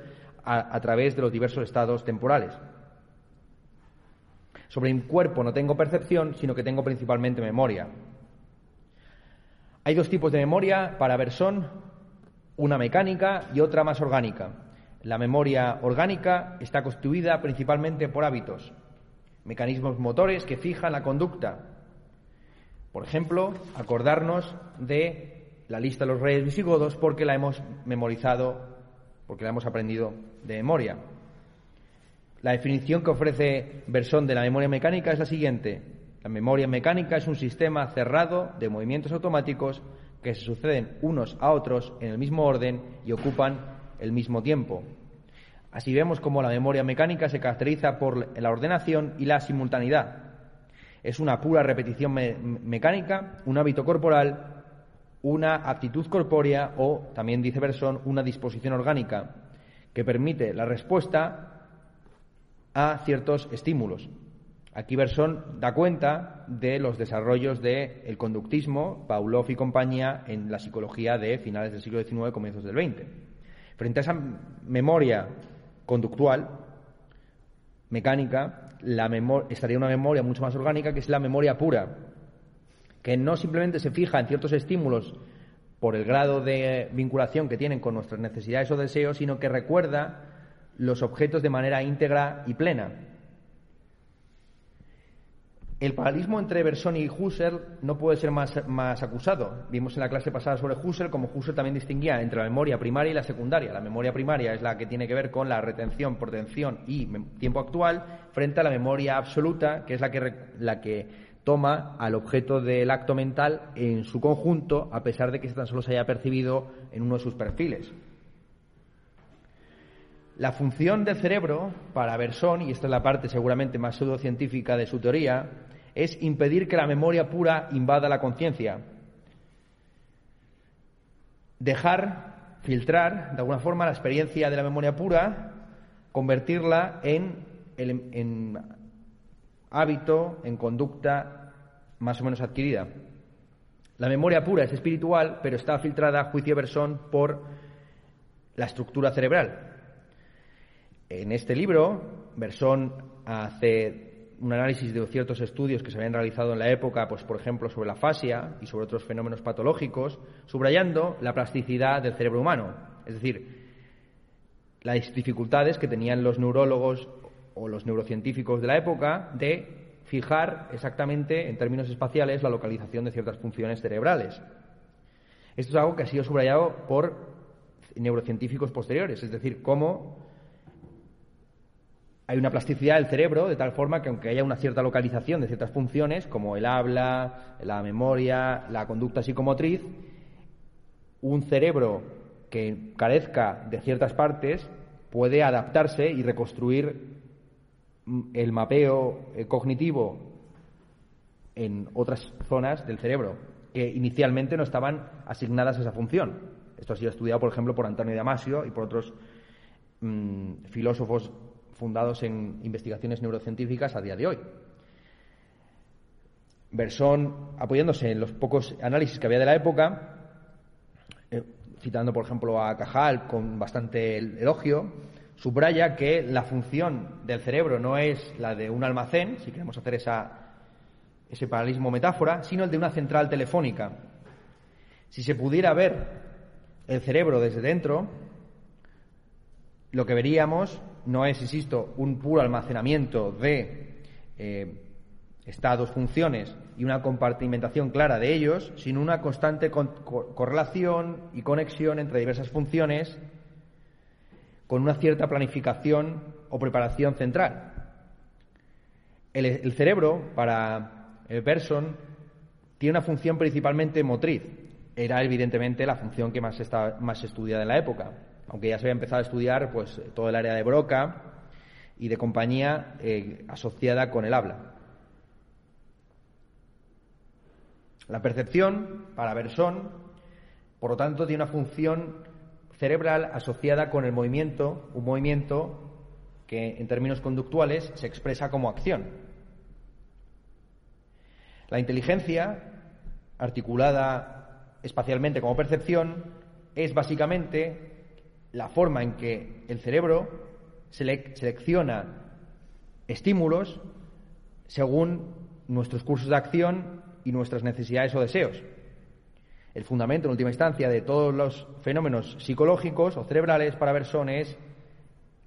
a través de los diversos estados temporales. Sobre mi cuerpo no tengo percepción, sino que tengo principalmente memoria. Hay dos tipos de memoria para Bersón, una mecánica y otra más orgánica. La memoria orgánica está constituida principalmente por hábitos, mecanismos motores que fijan la conducta. Por ejemplo, acordarnos de la lista de los reyes visigodos porque la hemos memorizado, porque la hemos aprendido de memoria. La definición que ofrece Bersón de la memoria mecánica es la siguiente. La memoria mecánica es un sistema cerrado de movimientos automáticos que se suceden unos a otros en el mismo orden y ocupan el mismo tiempo. Así vemos cómo la memoria mecánica se caracteriza por la ordenación y la simultaneidad. Es una pura repetición mecánica, un hábito corporal, una aptitud corpórea o, también dice Bersón, una disposición orgánica que permite la respuesta a ciertos estímulos. Aquí Bersón da cuenta de los desarrollos del conductismo, Pavlov y compañía, en la psicología de finales del siglo XIX, comienzos del XX. Frente a esa memoria conductual, mecánica, la estaría una memoria mucho más orgánica, que es la memoria pura, que no simplemente se fija en ciertos estímulos por el grado de vinculación que tienen con nuestras necesidades o deseos, sino que recuerda los objetos de manera íntegra y plena. El paralismo entre Bersón y Husserl no puede ser más, más, acusado. Vimos en la clase pasada sobre Husserl como Husserl también distinguía entre la memoria primaria y la secundaria. La memoria primaria es la que tiene que ver con la retención, portención y tiempo actual, frente a la memoria absoluta, que es la que, la que toma al objeto del acto mental en su conjunto, a pesar de que tan solo se haya percibido en uno de sus perfiles. La función del cerebro para Bersón, y esta es la parte seguramente más pseudocientífica de su teoría, es impedir que la memoria pura invada la conciencia. Dejar filtrar, de alguna forma, la experiencia de la memoria pura, convertirla en, hábito, en conducta más o menos adquirida. La memoria pura es espiritual, pero está filtrada, a juicio de Bersón, por la estructura cerebral. En este libro, Bersón hace un análisis de ciertos estudios que se habían realizado en la época, pues por ejemplo sobre la fascia y sobre otros fenómenos patológicos, subrayando la plasticidad del cerebro humano, es decir, las dificultades que tenían los neurólogos o los neurocientíficos de la época de fijar exactamente en términos espaciales la localización de ciertas funciones cerebrales. Esto es algo que ha sido subrayado por neurocientíficos posteriores, es decir, cómo hay una plasticidad del cerebro de tal forma que aunque haya una cierta localización de ciertas funciones, como el habla, la memoria, la conducta psicomotriz, un cerebro que carezca de ciertas partes puede adaptarse y reconstruir el mapeo eh, cognitivo en otras zonas del cerebro que inicialmente no estaban asignadas a esa función. Esto ha sido estudiado, por ejemplo, por Antonio Damasio y por otros mm, filósofos fundados en investigaciones neurocientíficas a día de hoy. Bersón, apoyándose en los pocos análisis que había de la época, eh, citando por ejemplo a Cajal con bastante elogio, subraya que la función del cerebro no es la de un almacén, si queremos hacer esa, ese paralelismo metáfora, sino el de una central telefónica. Si se pudiera ver el cerebro desde dentro, lo que veríamos no es, insisto, un puro almacenamiento de eh, estados, funciones y una compartimentación clara de ellos, sino una constante correlación y conexión entre diversas funciones con una cierta planificación o preparación central. El, cerebro, para el Person, tiene una función principalmente motriz. Era evidentemente la función que más, está, más estudiada en la época aunque ya se había empezado a estudiar pues todo el área de Broca y de compañía eh, asociada con el habla. La percepción, para Bersón, por lo tanto, tiene una función cerebral asociada con el movimiento, un movimiento que en términos conductuales se expresa como acción. La inteligencia, articulada espacialmente como percepción, es básicamente la forma en que el cerebro selecciona estímulos según nuestros cursos de acción y nuestras necesidades o deseos. El fundamento, en última instancia, de todos los fenómenos psicológicos o cerebrales para Berson es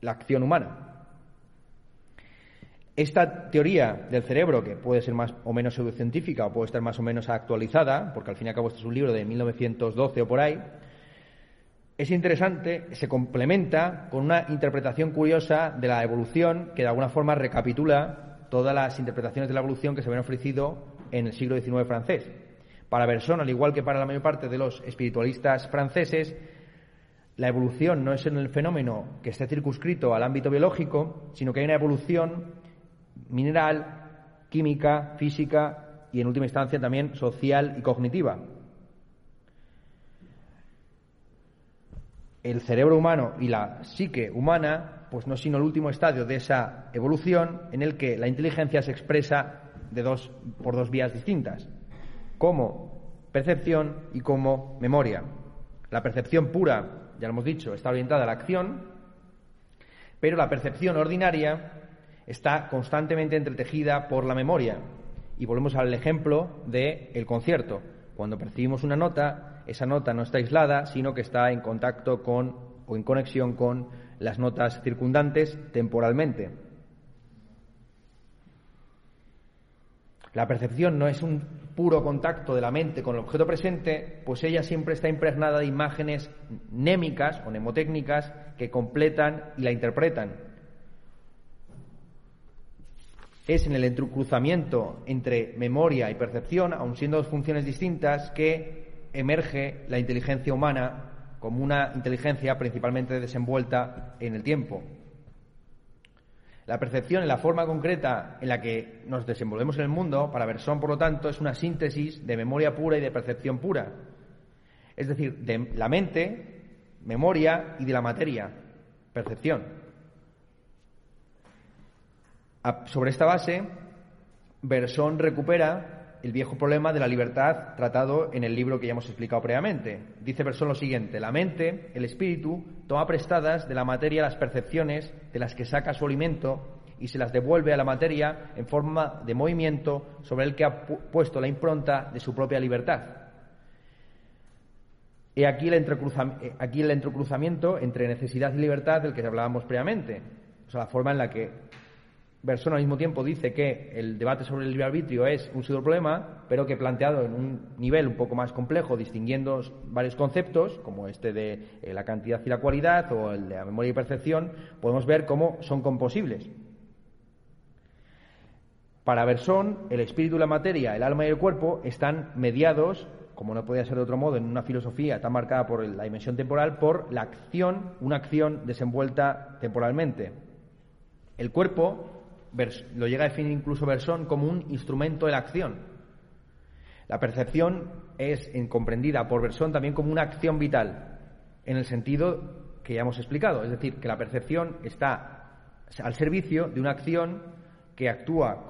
la acción humana. Esta teoría del cerebro, que puede ser más o menos pseudocientífica o puede estar más o menos actualizada, porque al fin y al cabo este es un libro de 1912 o por ahí, es interesante, se complementa con una interpretación curiosa de la evolución que de alguna forma recapitula todas las interpretaciones de la evolución que se habían ofrecido en el siglo XIX francés. Para Berson, al igual que para la mayor parte de los espiritualistas franceses, la evolución no es en el fenómeno que esté circunscrito al ámbito biológico, sino que hay una evolución mineral, química, física y, en última instancia, también social y cognitiva. El cerebro humano y la psique humana, pues no sino el último estadio de esa evolución en el que la inteligencia se expresa de dos, por dos vías distintas, como percepción y como memoria. La percepción pura ya lo hemos dicho, está orientada a la acción, pero la percepción ordinaria está constantemente entretejida por la memoria. Y volvemos al ejemplo del concierto. Cuando percibimos una nota, esa nota no está aislada, sino que está en contacto con o en conexión con las notas circundantes temporalmente. La percepción no es un puro contacto de la mente con el objeto presente, pues ella siempre está impregnada de imágenes némicas o mnemotécnicas que completan y la interpretan. Es en el entrecruzamiento entre memoria y percepción, aun siendo dos funciones distintas, que emerge la inteligencia humana como una inteligencia principalmente desenvuelta en el tiempo. La percepción en la forma concreta en la que nos desenvolvemos en el mundo, para Bersón, por lo tanto, es una síntesis de memoria pura y de percepción pura. Es decir, de la mente, memoria y de la materia, percepción. Sobre esta base, Bersón recupera el viejo problema de la libertad tratado en el libro que ya hemos explicado previamente. Dice Bersón lo siguiente, la mente, el espíritu, toma prestadas de la materia las percepciones de las que saca su alimento y se las devuelve a la materia en forma de movimiento sobre el que ha puesto la impronta de su propia libertad. He aquí el, eh, aquí el entrecruzamiento entre necesidad y libertad del que hablábamos previamente. O sea, la forma en la que Bersón al mismo tiempo dice que el debate sobre el libre arbitrio es un pseudo problema, pero que planteado en un nivel un poco más complejo, distinguiendo varios conceptos, como este de eh, la cantidad y la cualidad o el de la memoria y percepción, podemos ver cómo son composibles. Para Bersón, el espíritu la materia, el alma y el cuerpo están mediados, como no podía ser de otro modo en una filosofía tan marcada por la dimensión temporal, por la acción, una acción desenvuelta temporalmente. El cuerpo lo llega a definir incluso Bersón como un instrumento de la acción. La percepción es comprendida por Bersón también como una acción vital, en el sentido que ya hemos explicado, es decir, que la percepción está al servicio de una acción que actúa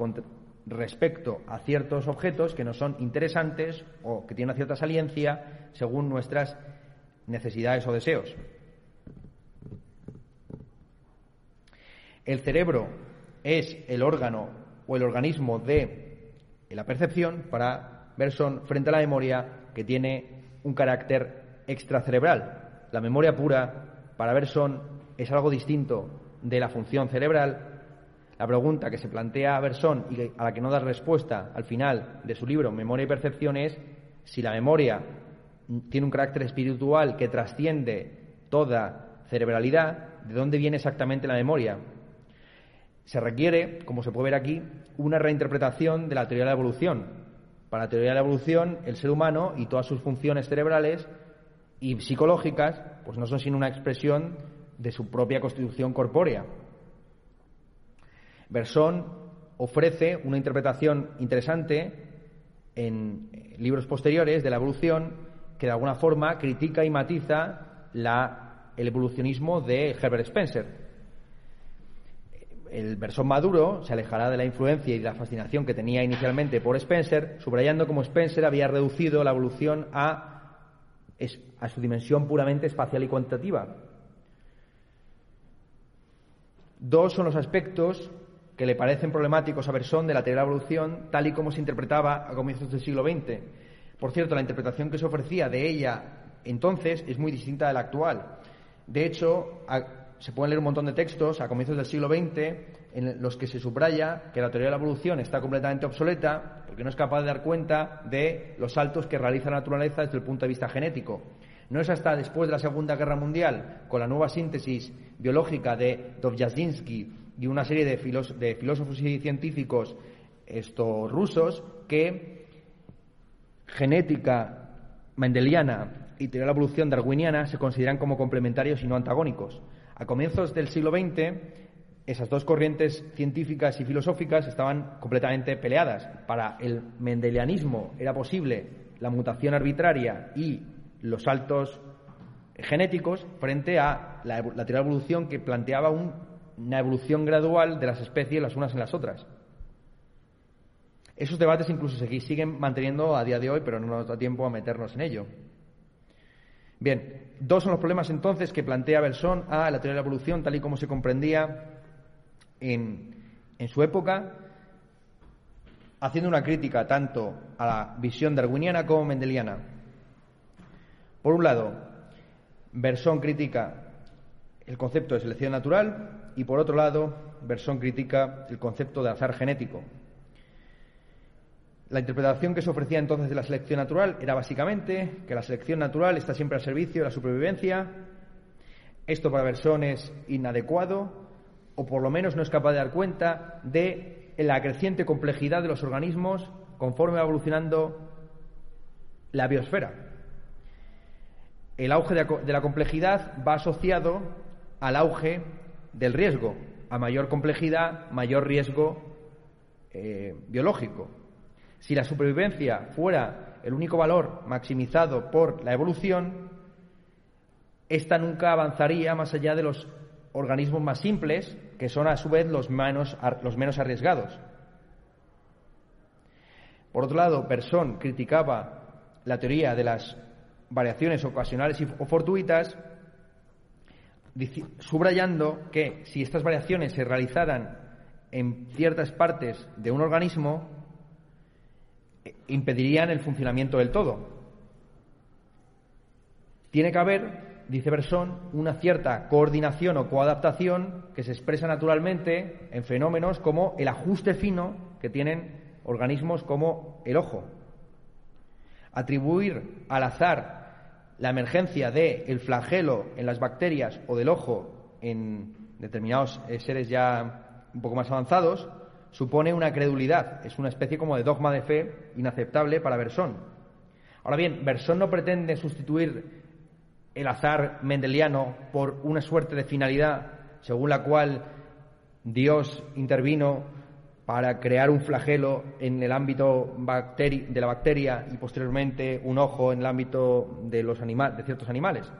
respecto a ciertos objetos que nos son interesantes o que tienen una cierta saliencia según nuestras necesidades o deseos. El cerebro es el órgano o el organismo de la percepción para Berson frente a la memoria que tiene un carácter extracerebral. La memoria pura para Berson es algo distinto de la función cerebral. La pregunta que se plantea a Berson y a la que no da respuesta al final de su libro Memoria y Percepción es si la memoria tiene un carácter espiritual que trasciende toda cerebralidad, ¿de dónde viene exactamente la memoria? Se requiere, como se puede ver aquí, una reinterpretación de la teoría de la evolución. Para la teoría de la evolución, el ser humano y todas sus funciones cerebrales y psicológicas, pues no son sino una expresión de su propia constitución corpórea. Bersón ofrece una interpretación interesante en libros posteriores de la evolución que de alguna forma critica y matiza el evolucionismo de Herbert Spencer el versón maduro se alejará de la influencia y la fascinación que tenía inicialmente por Spencer, subrayando cómo Spencer había reducido la evolución a, a su dimensión puramente espacial y cuantitativa. Dos son los aspectos que le parecen problemáticos a Bersón de la teoría de la evolución tal y como se interpretaba a comienzos del siglo XX. Por cierto, la interpretación que se ofrecía de ella entonces es muy distinta de la actual. De hecho, se pueden leer un montón de textos a comienzos del siglo XX en los que se subraya que la teoría de la evolución está completamente obsoleta porque no es capaz de dar cuenta de los saltos que realiza la naturaleza desde el punto de vista genético. No es hasta después de la Segunda Guerra Mundial, con la nueva síntesis biológica de Dovzhansky y una serie de, filósofos y científicos estos rusos, que genética mendeliana y teoría de la evolución darwiniana se consideran como complementarios y no antagónicos. A comienzos del siglo XX, esas dos corrientes científicas y filosóficas estaban completamente peleadas. Para el mendelianismo era posible la mutación arbitraria y los saltos genéticos frente a la, teoría de evolución que planteaba una evolución gradual de las especies las unas en las otras. Esos debates incluso se siguen manteniendo a día de hoy, pero no nos da tiempo a meternos en ello. Bien, dos son los problemas entonces que plantea Berson a la teoría de la evolución tal y como se comprendía en, su época, haciendo una crítica tanto a la visión darwiniana como mendeliana. Por un lado, Berson critica el concepto de selección natural y por otro lado, Berson critica el concepto de azar genético. La interpretación que se ofrecía entonces de la selección natural era básicamente que la selección natural está siempre al servicio de la supervivencia. Esto para Berson es inadecuado o por lo menos no es capaz de dar cuenta de la creciente complejidad de los organismos conforme va evolucionando la biosfera. El auge de la complejidad va asociado al auge del riesgo. A mayor complejidad, mayor riesgo eh, biológico. Si la supervivencia fuera el único valor maximizado por la evolución, esta nunca avanzaría más allá de los organismos más simples, que son a su vez los menos, arriesgados. Por otro lado, Persson criticaba la teoría de las variaciones ocasionales o fortuitas, subrayando que si estas variaciones se realizaran en ciertas partes de un organismo, impedirían el funcionamiento del todo. Tiene que haber, dice Bersón, una cierta coordinación o coadaptación que se expresa naturalmente en fenómenos como el ajuste fino que tienen organismos como el ojo. Atribuir al azar la emergencia del flagelo en las bacterias o del ojo en determinados eh, seres ya un poco más avanzados supone una credulidad, es una especie como de dogma de fe inaceptable para Bersón. Ahora bien, Bersón no pretende sustituir el azar mendeliano por una suerte de finalidad según la cual Dios intervino para crear un flagelo en el ámbito de la bacteria y posteriormente un ojo en el ámbito de, los de ciertos animales.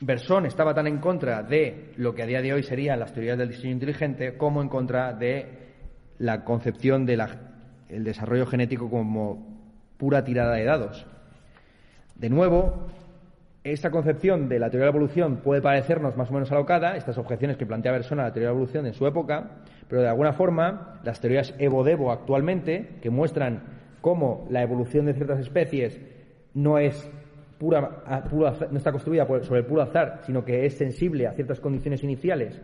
Bersón estaba tan en contra de lo que a día de hoy serían las teorías del diseño inteligente como en contra de la concepción del desarrollo genético como pura tirada de dados. De nuevo, esta concepción de la teoría de la evolución puede parecernos más o menos alocada, estas objeciones que plantea Bersón a la teoría de la evolución en su época, pero de alguna forma las teorías evo-devo actualmente, que muestran cómo la evolución de ciertas especies no es pura, no está construida sobre el puro azar, sino que es sensible a ciertas condiciones iniciales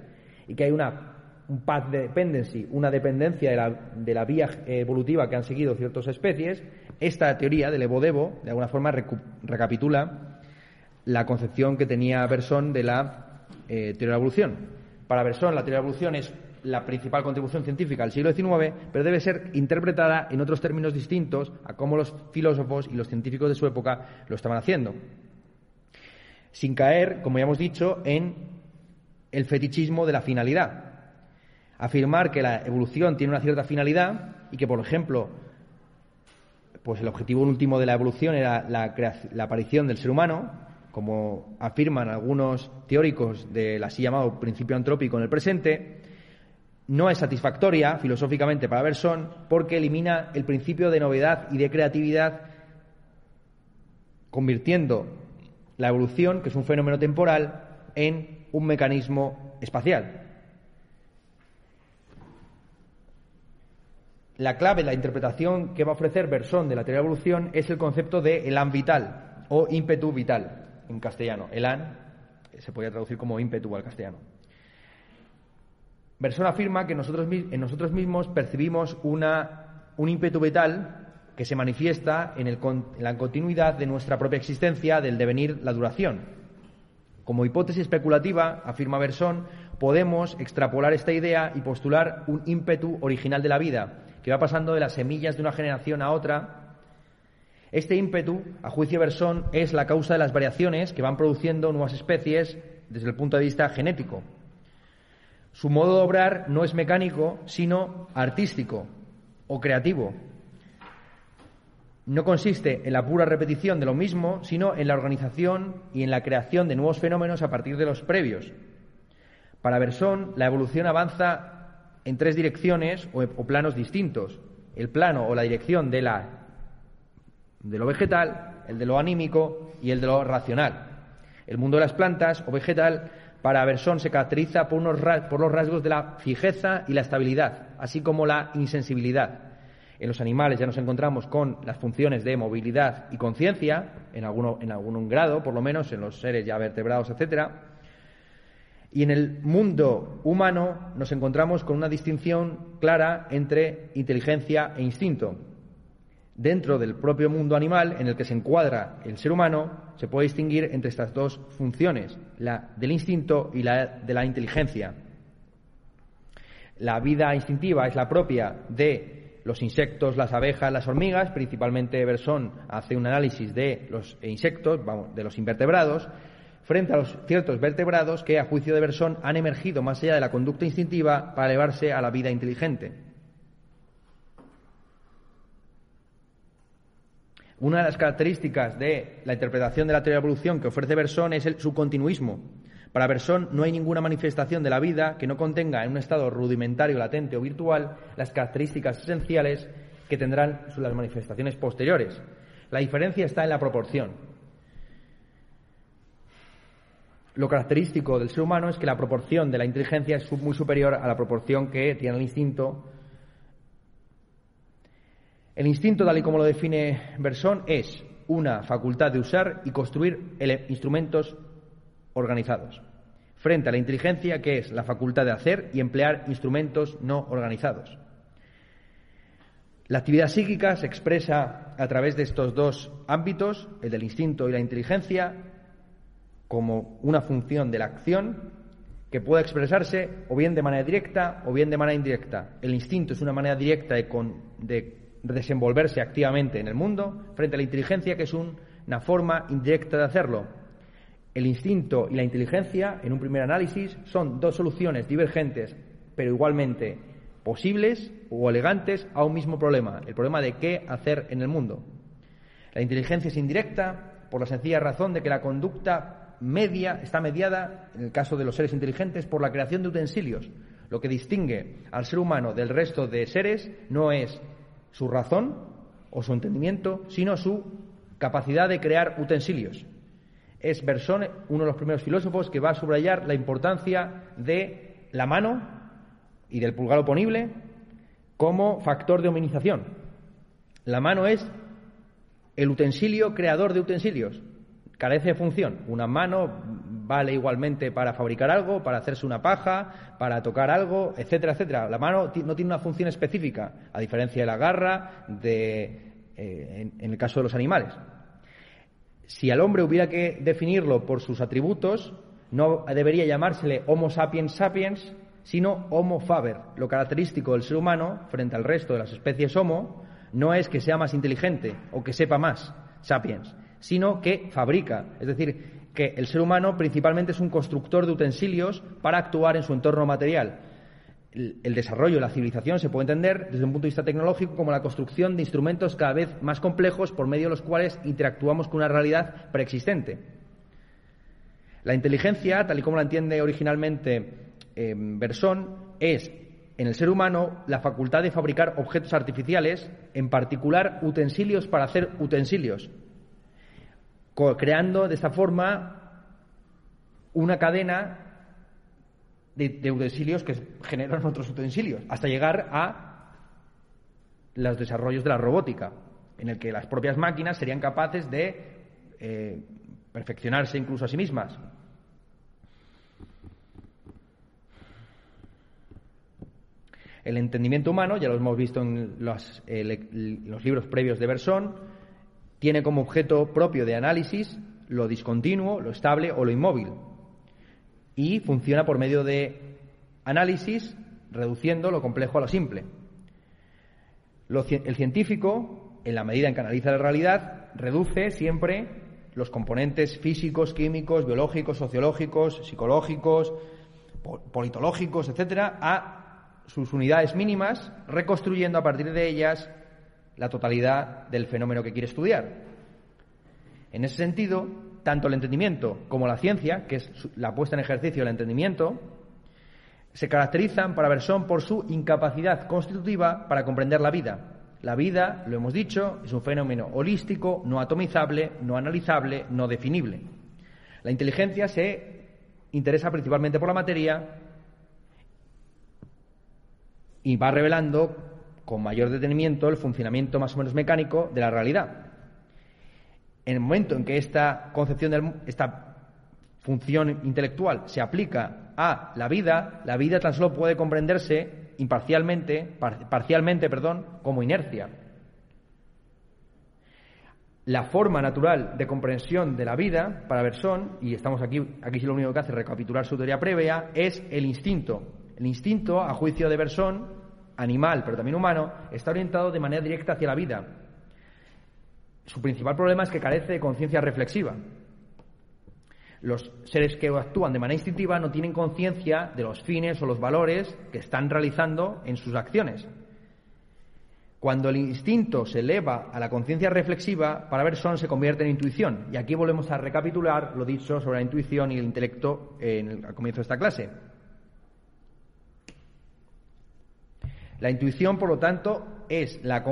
y que hay una un path dependency, una dependencia de la, de la vía evolutiva que han seguido ciertas especies, esta teoría del evo-devo de alguna forma recapitula la concepción que tenía Bersón de la eh, teoría de la evolución. Para Bersón, la teoría de la evolución es la principal contribución científica al siglo XIX, pero debe ser interpretada en otros términos distintos a cómo los filósofos y los científicos de su época lo estaban haciendo. Sin caer, como ya hemos dicho, en el fetichismo de la finalidad. Afirmar que la evolución tiene una cierta finalidad y que, por ejemplo, pues el objetivo último de la evolución era la, la aparición del ser humano, como afirman algunos teóricos del así llamado principio antrópico en el presente, no es satisfactoria filosóficamente para Berson porque elimina el principio de novedad y de creatividad, convirtiendo la evolución, que es un fenómeno temporal, en un mecanismo espacial. La clave, la interpretación que va a ofrecer Berson de la teoría de evolución es el concepto de elan vital o ímpetu vital en castellano. Elan se podría traducir como ímpetu al castellano. Bersón afirma que nosotros, en nosotros mismos percibimos una, un ímpetu vital que se manifiesta en, la continuidad de nuestra propia existencia, del devenir, la duración. Como hipótesis especulativa, afirma Bersón, podemos extrapolar esta idea y postular un ímpetu original de la vida, que va pasando de las semillas de una generación a otra este ímpetu, a juicio de Bersón, es la causa de las variaciones que van produciendo nuevas especies desde el punto de vista genético. Su modo de obrar no es mecánico, sino artístico o creativo. No consiste en la pura repetición de lo mismo, sino en la organización y en la creación de nuevos fenómenos a partir de los previos. Para Bersón, la evolución avanza en tres direcciones o, planos distintos. El plano o la dirección de la de lo vegetal, el de lo anímico y el de lo racional. El mundo de las plantas o vegetal para Bersón se caracteriza por, los rasgos de la fijeza y la estabilidad, así como la insensibilidad. En los animales ya nos encontramos con las funciones de movilidad y conciencia, en, en algún grado, por lo menos, en los seres ya vertebrados, etcétera. Y en el mundo humano nos encontramos con una distinción clara entre inteligencia e instinto. Dentro del propio mundo animal en el que se encuadra el ser humano, se puede distinguir entre estas dos funciones, la del instinto y la de la inteligencia. La vida instintiva es la propia de los insectos, las abejas, las hormigas, principalmente Berson hace un análisis de los insectos, de los invertebrados, frente a los ciertos vertebrados que, a juicio de Bersón, han emergido más allá de la conducta instintiva para elevarse a la vida inteligente. Una de las características de la interpretación de la teoría de evolución que ofrece Bersón es el, su continuismo. Para Bersón no hay ninguna manifestación de la vida que no contenga en un estado rudimentario, latente o virtual las características esenciales que tendrán las manifestaciones posteriores. La diferencia está en la proporción. Lo característico del ser humano es que la proporción de la inteligencia es muy superior a la proporción que tiene el instinto. El instinto, tal y como lo define Bersón, es una facultad de usar y construir instrumentos organizados, frente a la inteligencia, que es la facultad de hacer y emplear instrumentos no organizados. La actividad psíquica se expresa a través de estos dos ámbitos, el del instinto y la inteligencia, como una función de la acción que puede expresarse o bien de manera directa o bien de manera indirecta. El instinto es una manera directa de, desenvolverse activamente en el mundo frente a la inteligencia que es una forma indirecta de hacerlo. El instinto y la inteligencia, en un primer análisis, son dos soluciones divergentes, pero igualmente posibles o elegantes a un mismo problema, el problema de qué hacer en el mundo. La inteligencia es indirecta por la sencilla razón de que la conducta media, está mediada, en el caso de los seres inteligentes, por la creación de utensilios. Lo que distingue al ser humano del resto de seres no es su razón o su entendimiento, sino su capacidad de crear utensilios. Es Bersón, uno de los primeros filósofos, que va a subrayar la importancia de la mano y del pulgar oponible como factor de hominización. La mano es el utensilio creador de utensilios carece de función. Una mano vale igualmente para fabricar algo, para hacerse una paja, para tocar algo, etcétera, etcétera. La mano no tiene una función específica, a diferencia de la garra, de, eh, en, el caso de los animales. Si al hombre hubiera que definirlo por sus atributos, no debería llamársele Homo sapiens sapiens, sino Homo faber. Lo característico del ser humano, frente al resto de las especies Homo, no es que sea más inteligente o que sepa más, sapiens, sino que fabrica. Es decir, que el ser humano principalmente es un constructor de utensilios para actuar en su entorno material. El, desarrollo de la civilización se puede entender desde un punto de vista tecnológico como la construcción de instrumentos cada vez más complejos por medio de los cuales interactuamos con una realidad preexistente. La inteligencia, tal y como la entiende originalmente eh, es en el ser humano la facultad de fabricar objetos artificiales, en particular utensilios para hacer utensilios, creando de esta forma una cadena de, utensilios que generan otros utensilios, hasta llegar a los desarrollos de la robótica, en el que las propias máquinas serían capaces de eh, perfeccionarse incluso a sí mismas. El entendimiento humano, ya lo hemos visto en los, eh, los libros previos de Bersón, tiene como objeto propio de análisis lo discontinuo, lo estable o lo inmóvil. Y funciona por medio de análisis, reduciendo lo complejo a lo simple. el científico, en la medida en que analiza la realidad, reduce siempre los componentes físicos, químicos, biológicos, sociológicos, psicológicos, politológicos, etcétera, a sus unidades mínimas, reconstruyendo a partir de ellas la totalidad del fenómeno que quiere estudiar. En ese sentido, tanto el entendimiento como la ciencia, que es la puesta en ejercicio del entendimiento, se caracterizan para Bersón por su incapacidad constitutiva para comprender la vida. La vida, lo hemos dicho, es un fenómeno holístico, no atomizable, no analizable, no definible. La inteligencia se interesa principalmente por la materia y va revelando con mayor detenimiento el funcionamiento más o menos mecánico de la realidad. En el momento en que esta concepción, de esta función intelectual se aplica a la vida, la vida tan solo puede comprenderse imparcialmente, parcialmente, perdón, como inercia. La forma natural de comprensión de la vida para Bersón, y estamos aquí, aquí sí lo único que hace es recapitular su teoría previa, es el instinto. El instinto, a juicio de Bersón, animal, pero también humano, está orientado de manera directa hacia la vida. Su principal problema es que carece de conciencia reflexiva. Los seres que actúan de manera instintiva no tienen conciencia de los fines o los valores que están realizando en sus acciones. Cuando el instinto se eleva a la conciencia reflexiva, para Berson se convierte en intuición. Y aquí volvemos a recapitular lo dicho sobre la intuición y el intelecto en el, al comienzo de esta clase. La intuición, por lo tanto, es la,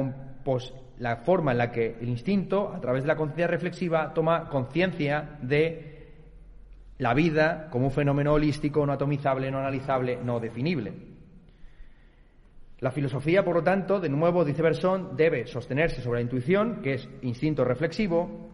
forma en la que el instinto, a través de la conciencia reflexiva, toma conciencia de la vida como un fenómeno holístico, no atomizable, no analizable, no definible. La filosofía, por lo tanto, de nuevo, dice Bersón, debe sostenerse sobre la intuición, que es instinto reflexivo,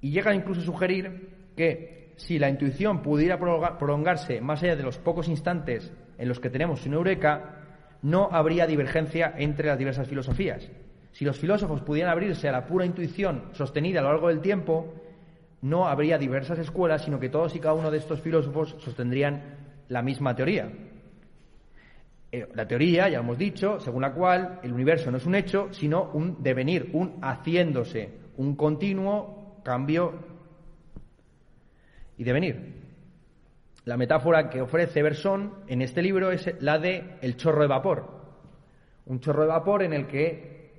y llega incluso a sugerir que si la intuición pudiera prolongarse más allá de los pocos instantes en los que tenemos una eureka, no habría divergencia entre las diversas filosofías. Si los filósofos pudieran abrirse a la pura intuición sostenida a lo largo del tiempo, no habría diversas escuelas, sino que todos y cada uno de estos filósofos sostendrían la misma teoría. Eh, la teoría, ya hemos dicho, según la cual el universo no es un hecho, sino un devenir, un haciéndose, un continuo cambio y devenir. La metáfora que ofrece Bersón en este libro es la de el chorro de vapor. Un chorro de vapor en el que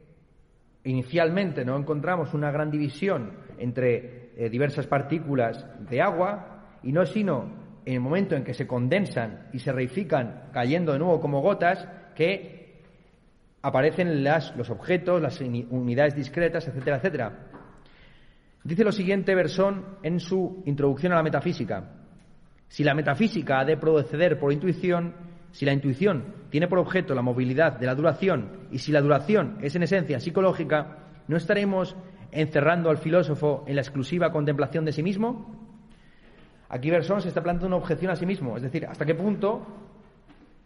inicialmente no encontramos una gran división entre eh, diversas partículas de agua y no sino en el momento en que se condensan y se reifican cayendo de nuevo como gotas que aparecen los objetos, las unidades discretas, etcétera, etcétera. Dice lo siguiente Bersón en su introducción a la metafísica. Si la metafísica ha de proceder por intuición, si la intuición tiene por objeto la movilidad de la duración y si la duración es en esencia psicológica, no estaremos encerrando al filósofo en la exclusiva contemplación de sí mismo? Aquí Bersón se está planteando una objeción a sí mismo, es decir, hasta qué punto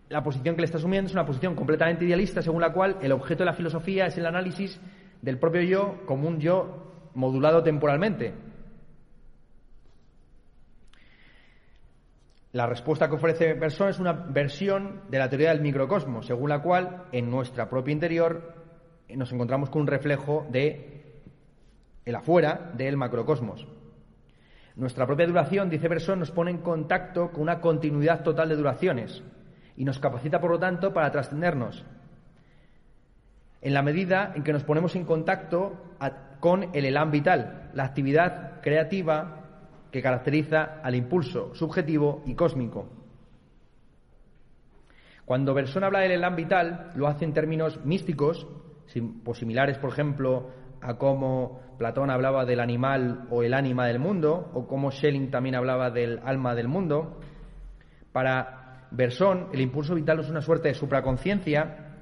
la posición que le está asumiendo es una posición completamente idealista, según la cual el objeto de la filosofía es el análisis del propio yo como un yo modulado temporalmente. La respuesta que ofrece Bersón es una versión de la teoría del microcosmos, según la cual en nuestra propia interior nos encontramos con un reflejo de el afuera del macrocosmos. Nuestra propia duración, dice Bersón, nos pone en contacto con una continuidad total de duraciones y nos capacita, por lo tanto, para trascendernos. En la medida en que nos ponemos en contacto con el elán vital, la actividad creativa que caracteriza al impulso subjetivo y cósmico. Cuando Bersón habla del elán vital, lo hace en términos místicos, pues similares, por ejemplo, a cómo Platón hablaba del animal o el ánima del mundo, o cómo Schelling también hablaba del alma del mundo. Para Bersón, el impulso vital es una suerte de supraconciencia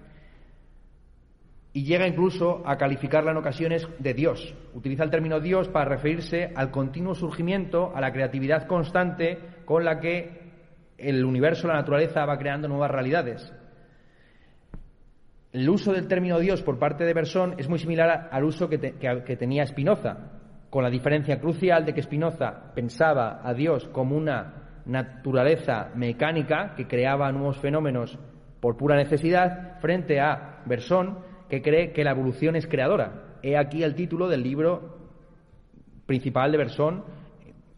y llega incluso a calificarla en ocasiones de Dios. Utiliza el término Dios para referirse al continuo surgimiento, a la creatividad constante con la que el universo, la naturaleza, va creando nuevas realidades. El uso del término Dios por parte de Bersón es muy similar al uso que, tenía Spinoza, con la diferencia crucial de que Spinoza pensaba a Dios como una naturaleza mecánica que creaba nuevos fenómenos por pura necesidad, frente a Bersón, que cree que la evolución es creadora. He aquí el título del libro principal de Bersón,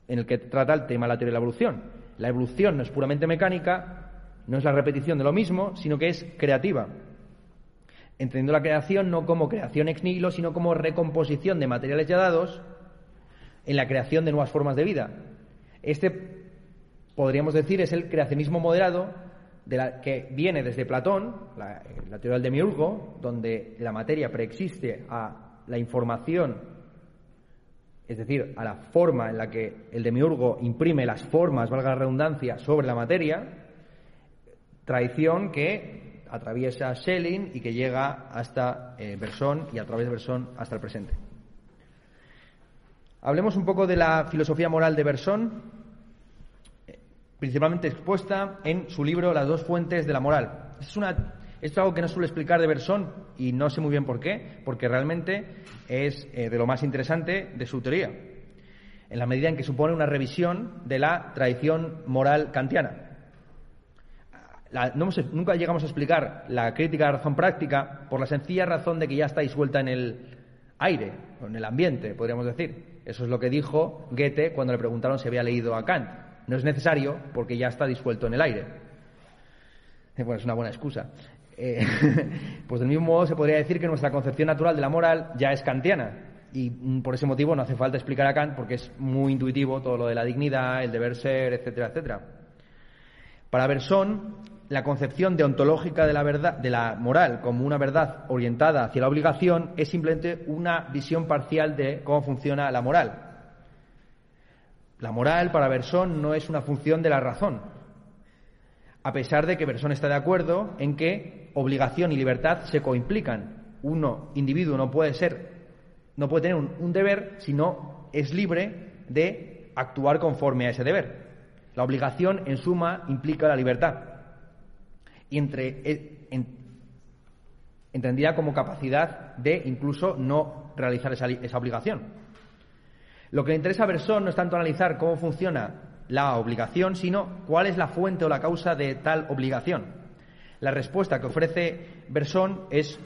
en el que trata el tema de la teoría de la evolución. La evolución no es puramente mecánica, no es la repetición de lo mismo, sino que es creativa entendiendo la creación no como creación ex nihilo, sino como recomposición de materiales ya dados en la creación de nuevas formas de vida. Este, podríamos decir, es el creacionismo moderado de la, que viene desde Platón, la, la teoría del demiurgo, donde la materia preexiste a la información, es decir, a la forma en la que el demiurgo imprime las formas, valga la redundancia, sobre la materia, tradición que atraviesa Schelling y que llega hasta eh, y a través de Bersón hasta el presente. Hablemos un poco de la filosofía moral de Bersón, principalmente expuesta en su libro Las dos fuentes de la moral. Es, una, es algo que no suele explicar de Bersón y no sé muy bien por qué, porque realmente es eh, de lo más interesante de su teoría, en la medida en que supone una revisión de la tradición moral kantiana. nunca llegamos a explicar la crítica de la razón práctica por la sencilla razón de que ya está disuelta en el aire, en el ambiente, podríamos decir. Eso es lo que dijo Goethe cuando le preguntaron si había leído a Kant. No es necesario porque ya está disuelto en el aire. Bueno, es una buena excusa. Eh, pues del mismo modo se podría decir que nuestra concepción natural de la moral ya es kantiana. Y mm, por ese motivo no hace falta explicar a Kant porque es muy intuitivo todo lo de la dignidad, el deber ser, etcétera, etcétera. Para Bersón, la concepción deontológica de la verdad, de la moral como una verdad orientada hacia la obligación es simplemente una visión parcial de cómo funciona la moral. La moral para Bersón no es una función de la razón, a pesar de que Bersón está de acuerdo en que obligación y libertad se coimplican. Uno individuo no puede ser, no puede tener un, deber si no es libre de actuar conforme a ese deber. La obligación, en suma, implica la libertad y entre, eh, entendida como capacidad de incluso no realizar esa obligación. Lo que le interesa a Bersón no es tanto analizar cómo funciona la obligación, sino cuál es la fuente o la causa de tal obligación. La respuesta que ofrece Bersón es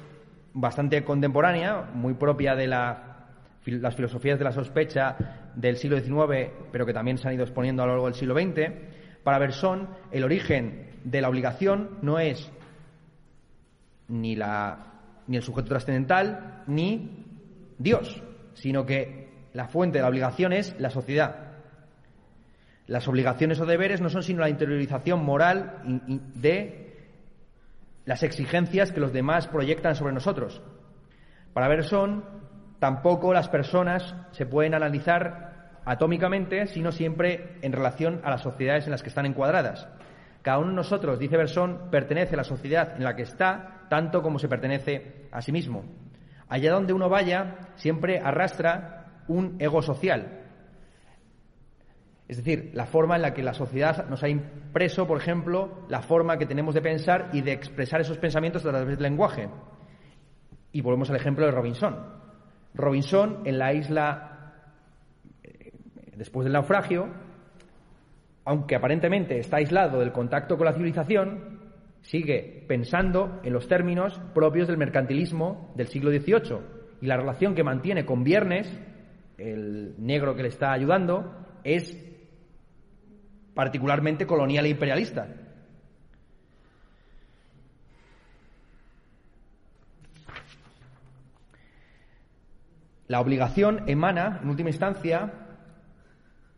bastante contemporánea, muy propia de la, las filosofías de la sospecha del siglo XIX, pero que también se han ido exponiendo a lo largo del siglo XX. Para Bersón, el origen de la obligación no es ni, la, ni el sujeto trascendental ni Dios, sino que la fuente de la obligación es la sociedad. Las obligaciones o deberes no son sino la interiorización moral de las exigencias que los demás proyectan sobre nosotros. Para Bersón, tampoco las personas se pueden analizar atómicamente, sino siempre en relación a las sociedades en las que están encuadradas. Cada uno de nosotros, dice Bersón, pertenece a la sociedad en la que está tanto como se pertenece a sí mismo. Allá donde uno vaya, siempre arrastra un ego social. Es decir, la forma en la que la sociedad nos ha impreso, por ejemplo, la forma que tenemos de pensar y de expresar esos pensamientos a través del lenguaje. Y volvemos al ejemplo de Robinson. Robinson, en la isla, eh, después del naufragio, aunque aparentemente está aislado del contacto con la civilización, sigue pensando en los términos propios del mercantilismo del siglo XVIII y la relación que mantiene con Viernes, el negro que le está ayudando, es particularmente colonial e imperialista. La obligación emana, en última instancia,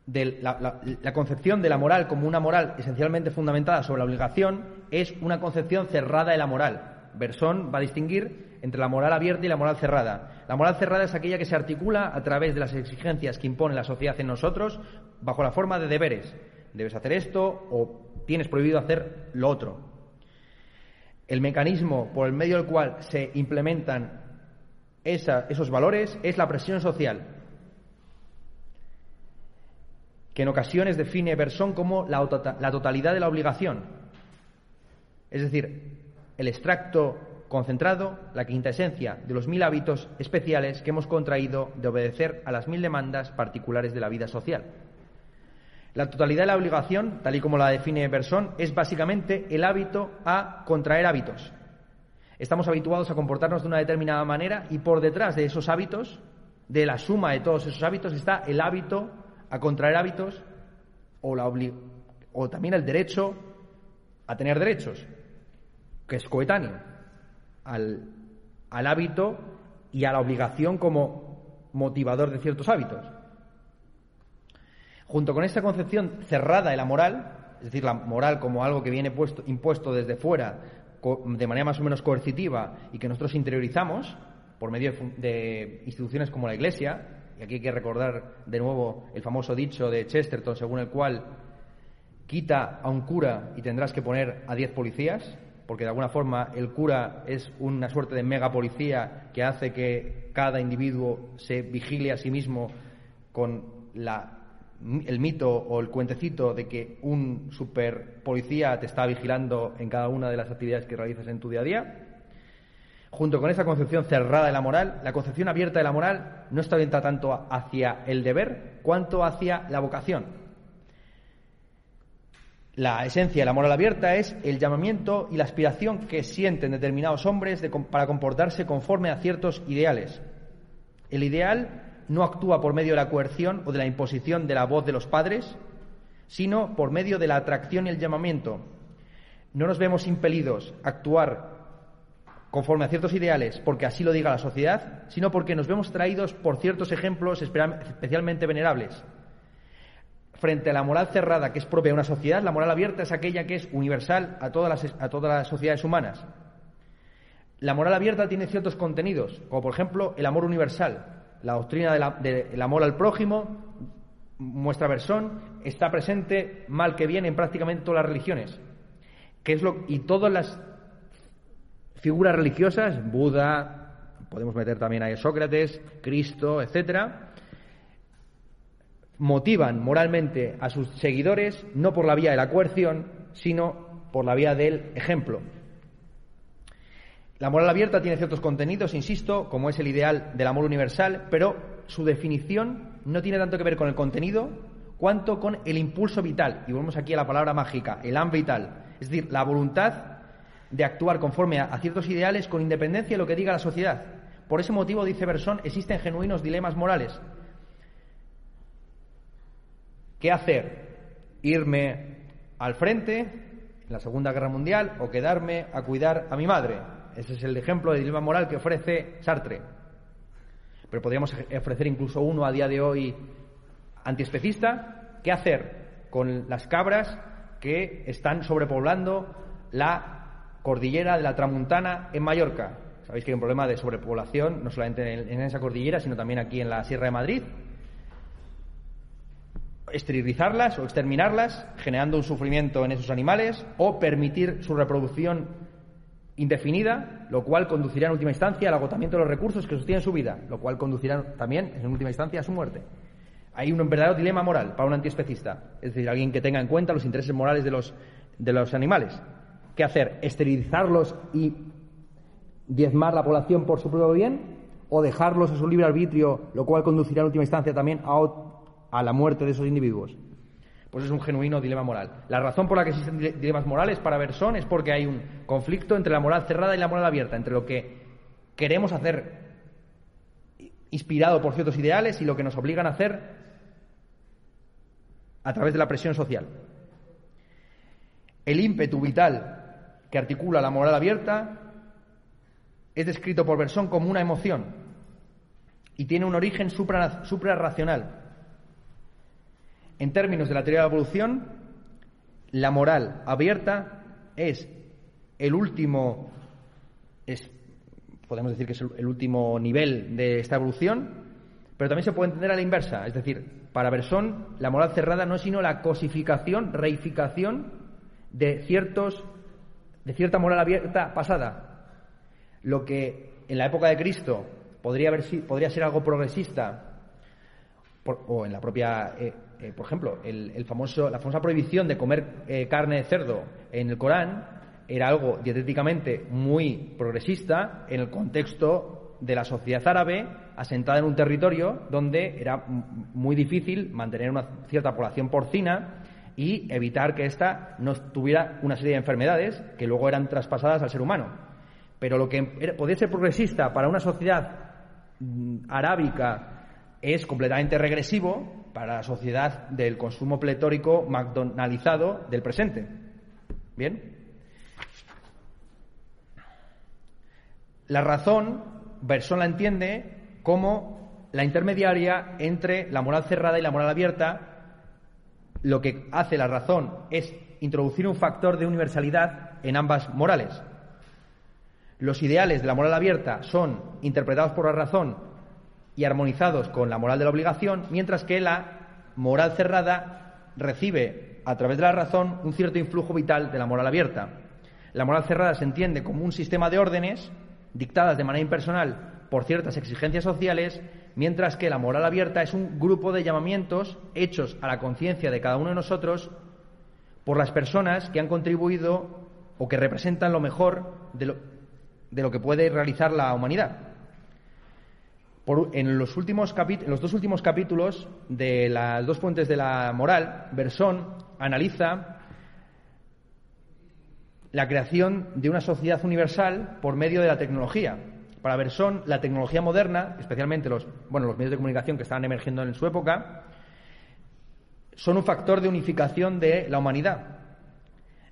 de la, concepción de la moral como una moral esencialmente fundamentada sobre la obligación es una concepción cerrada de la moral. Bersón va a distinguir entre la moral abierta y la moral cerrada. La moral cerrada es aquella que se articula a través de las exigencias que impone la sociedad en nosotros bajo la forma de deberes. Debes hacer esto o tienes prohibido hacer lo otro. El mecanismo por el medio del cual se implementan esos valores es la presión social, que en ocasiones define Bersón como la, totalidad de la obligación. Es decir, el extracto concentrado, la quinta esencia de los mil hábitos especiales que hemos contraído de obedecer a las mil demandas particulares de la vida social. La totalidad de la obligación, tal y como la define Bersón, es básicamente el hábito a contraer hábitos. Estamos habituados a comportarnos de una determinada manera y por detrás de esos hábitos, de la suma de todos esos hábitos, está el hábito a contraer hábitos o, o también el derecho a tener derechos, que es coetáneo al, al hábito y a la obligación como motivador de ciertos hábitos. Junto con esta concepción cerrada de la moral, es decir, la moral como algo que viene puesto, impuesto desde fuera de manera más o menos coercitiva y que nosotros interiorizamos por medio de instituciones como la Iglesia, y aquí hay que recordar de nuevo el famoso dicho de Chesterton según el cual quita a un cura y tendrás que poner a diez policías, porque de alguna forma el cura es una suerte de mega policía que hace que cada individuo se vigile a sí mismo con el mito o el cuentecito de que un super policía te está vigilando en cada una de las actividades que realizas en tu día a día. Junto con esa concepción cerrada de la moral, la concepción abierta de la moral no está orientada tanto hacia el deber cuanto hacia la vocación. La esencia de la moral abierta es el llamamiento y la aspiración que sienten determinados hombres para comportarse conforme a ciertos ideales. El ideal no actúa por medio de la coerción o de la imposición de la voz de los padres, sino por medio de la atracción y el llamamiento. No nos vemos impelidos a actuar conforme a ciertos ideales porque así lo diga la sociedad, sino porque nos vemos traídos por ciertos ejemplos especialmente venerables frente a la moral cerrada que es propia de una sociedad, la moral abierta es aquella que es universal a todas las, a todas las sociedades humanas. La moral abierta tiene ciertos contenidos, como por ejemplo el amor universal, la doctrina del amor al prójimo, muestra versón, está presente mal que bien en prácticamente todas las religiones. Que es lo, y todas las figuras religiosas, Buda, podemos meter también a Sócrates, Cristo, etcétera, motivan moralmente a sus seguidores no por la vía de la coerción, sino por la vía del ejemplo. La moral abierta tiene ciertos contenidos, insisto, como es el ideal del amor universal, pero su definición no tiene tanto que ver con el contenido cuanto con el impulso vital. Y volvemos aquí a la palabra mágica, el am vital. Es decir, la voluntad de actuar conforme a, ciertos ideales con independencia de lo que diga la sociedad. Por ese motivo, dice Bersón, existen genuinos dilemas morales. ¿Qué hacer? ¿Irme al frente en la Segunda Guerra Mundial o quedarme a cuidar a mi madre? Ese es el ejemplo de dilema moral que ofrece Sartre. Pero podríamos ofrecer incluso uno a día de hoy antiespecista. ¿Qué hacer con las cabras que están sobrepoblando la cordillera de la Tramuntana en Mallorca? Sabéis que hay un problema de sobrepoblación no solamente en esa cordillera, sino también aquí en la Sierra de Madrid esterilizarlas o exterminarlas, generando un sufrimiento en esos animales, o permitir su reproducción indefinida, lo cual conducirá en última instancia al agotamiento de los recursos que sostienen su vida, lo cual conducirá también, en última instancia, a su muerte. Hay un verdadero dilema moral para un antiespecista, es decir, alguien que tenga en cuenta los intereses morales de los, de los animales. ¿Qué hacer? ¿Esterilizarlos y diezmar la población por su propio bien? ¿O dejarlos a su libre arbitrio, lo cual conducirá en última instancia también a, a la muerte de esos individuos. Pues es un genuino dilema moral. La razón por la que existen dilemas morales para Bersón es porque hay un conflicto entre la moral cerrada y la moral abierta, entre lo que queremos hacer inspirado por ciertos ideales y lo que nos obligan a hacer a través de la presión social. El ímpetu vital que articula la moral abierta es descrito por Bersón como una emoción y tiene un origen suprarracional. En términos de la teoría de la evolución, la moral abierta es el último, podemos decir que es el último nivel de esta evolución, pero también se puede entender a la inversa. Es decir, para Bersón, la moral cerrada no es sino la cosificación, reificación de ciertos, de cierta moral abierta pasada. Lo que en la época de Cristo podría ser algo progresista, o en la propia eh, eh, por ejemplo, el, famoso, la famosa prohibición de comer eh, carne de cerdo en el Corán era algo dietéticamente muy progresista en el contexto de la sociedad árabe asentada en un territorio donde era muy difícil mantener una cierta población porcina y evitar que ésta no tuviera una serie de enfermedades que luego eran traspasadas al ser humano. Pero lo que podía ser progresista para una sociedad mm, arábica es completamente regresivo para la sociedad del consumo pletórico McDonaldizado del presente. ¿Bien? La razón, Bersón la entiende como la intermediaria entre la moral cerrada y la moral abierta. Lo que hace la razón es introducir un factor de universalidad en ambas morales. Los ideales de la moral abierta son interpretados por la razón y armonizados con la moral de la obligación, mientras que la moral cerrada recibe a través de la razón un cierto influjo vital de la moral abierta. La moral cerrada se entiende como un sistema de órdenes dictadas de manera impersonal por ciertas exigencias sociales, mientras que la moral abierta es un grupo de llamamientos hechos a la conciencia de cada uno de nosotros por las personas que han contribuido o que representan lo mejor de lo, que puede realizar la humanidad. En, los dos últimos capítulos de las dos fuentes de la moral, Bersón analiza la creación de una sociedad universal por medio de la tecnología. Para Bersón, la tecnología moderna, especialmente los, los medios de comunicación que estaban emergiendo en su época, son un factor de unificación de la humanidad.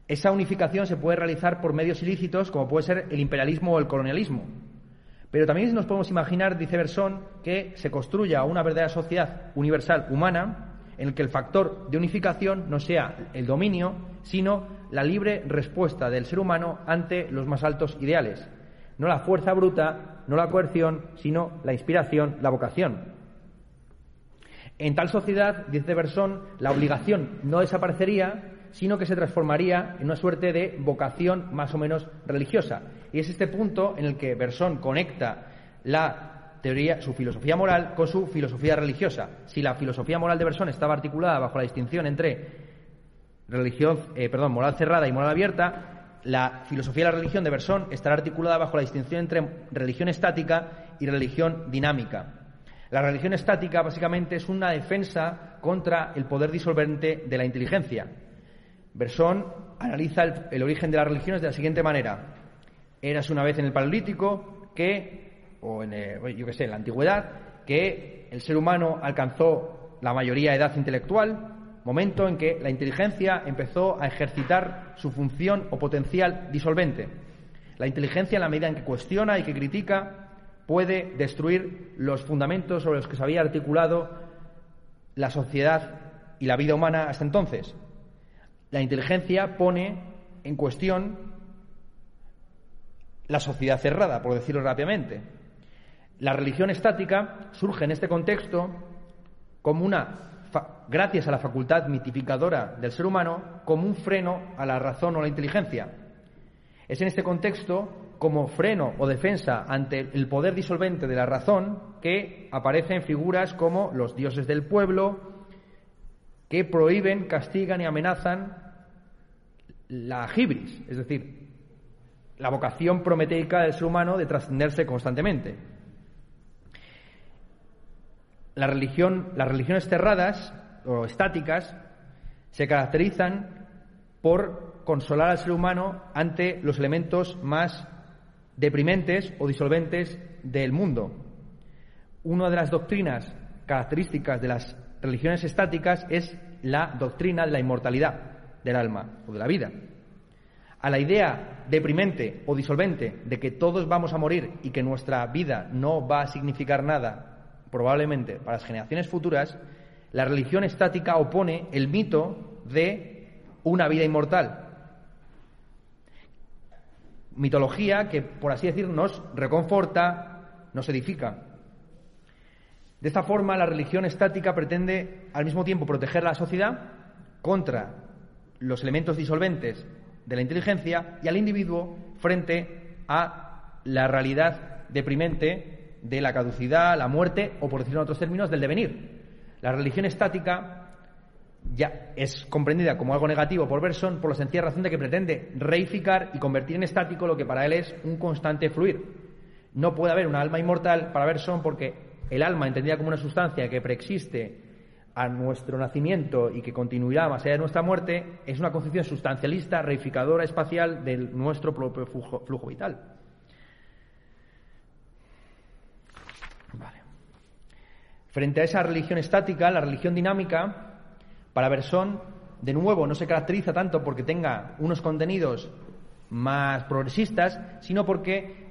Esa unificación se puede realizar por medios ilícitos, como puede ser el imperialismo o el colonialismo. Pero también nos podemos imaginar, dice Bersón, que se construya una verdadera sociedad universal humana en el que el factor de unificación no sea el dominio, sino la libre respuesta del ser humano ante los más altos ideales. No la fuerza bruta, no la coerción, sino la inspiración, la vocación. En tal sociedad, dice Bersón, la obligación no desaparecería, sino que se transformaría en una suerte de vocación más o menos religiosa. Y es este punto en el que Bersón conecta la teoría, su filosofía moral con su filosofía religiosa. Si la filosofía moral de Bersón estaba articulada bajo la distinción entre religión, eh, perdón, moral cerrada y moral abierta, la filosofía de la religión de Bersón estará articulada bajo la distinción entre religión estática y religión dinámica. La religión estática básicamente es una defensa contra el poder disolvente de la inteligencia. Bersón analiza el, origen de las religiones de la siguiente manera. Eras una vez en el Paleolítico que, o en, eh, yo qué sé, en la Antigüedad, que el ser humano alcanzó la mayoría de edad intelectual, momento en que la inteligencia empezó a ejercitar su función o potencial disolvente. La inteligencia, en la medida en que cuestiona y que critica, puede destruir los fundamentos sobre los que se había articulado la sociedad y la vida humana hasta entonces. La inteligencia pone en cuestión la sociedad cerrada, por decirlo rápidamente. La religión estática surge en este contexto como una, gracias a la facultad mitificadora del ser humano, como un freno a la razón o la inteligencia. Es en este contexto, como freno o defensa ante el poder disolvente de la razón, que aparecen figuras como los dioses del pueblo, que prohíben, castigan y amenazan la hibris, es decir, la vocación prometeica del ser humano de trascenderse constantemente. Las religiones cerradas o estáticas se caracterizan por consolar al ser humano ante los elementos más deprimentes o disolventes del mundo. Una de las doctrinas características de las religiones estáticas es la doctrina de la inmortalidad del alma o de la vida. A la idea deprimente o disolvente de que todos vamos a morir y que nuestra vida no va a significar nada, probablemente para las generaciones futuras, la religión estática opone el mito de una vida inmortal. Mitología que, por así decir, nos reconforta, nos edifica. De esta forma, la religión estática pretende al mismo tiempo proteger a la sociedad contra los elementos disolventes de la inteligencia y al individuo frente a la realidad deprimente de la caducidad, la muerte o, por decirlo en otros términos, del devenir. La religión estática ya es comprendida como algo negativo por Berson por la sencilla razón de que pretende reificar y convertir en estático lo que para él es un constante fluir. No puede haber una alma inmortal para Berson porque el alma, entendida como una sustancia que preexiste a nuestro nacimiento y que continuará más allá de nuestra muerte, es una concepción sustancialista, reificadora espacial de nuestro propio flujo, vital. Frente a esa religión estática, la religión dinámica, para Bersón, de nuevo, no se caracteriza tanto porque tenga unos contenidos más progresistas, sino porque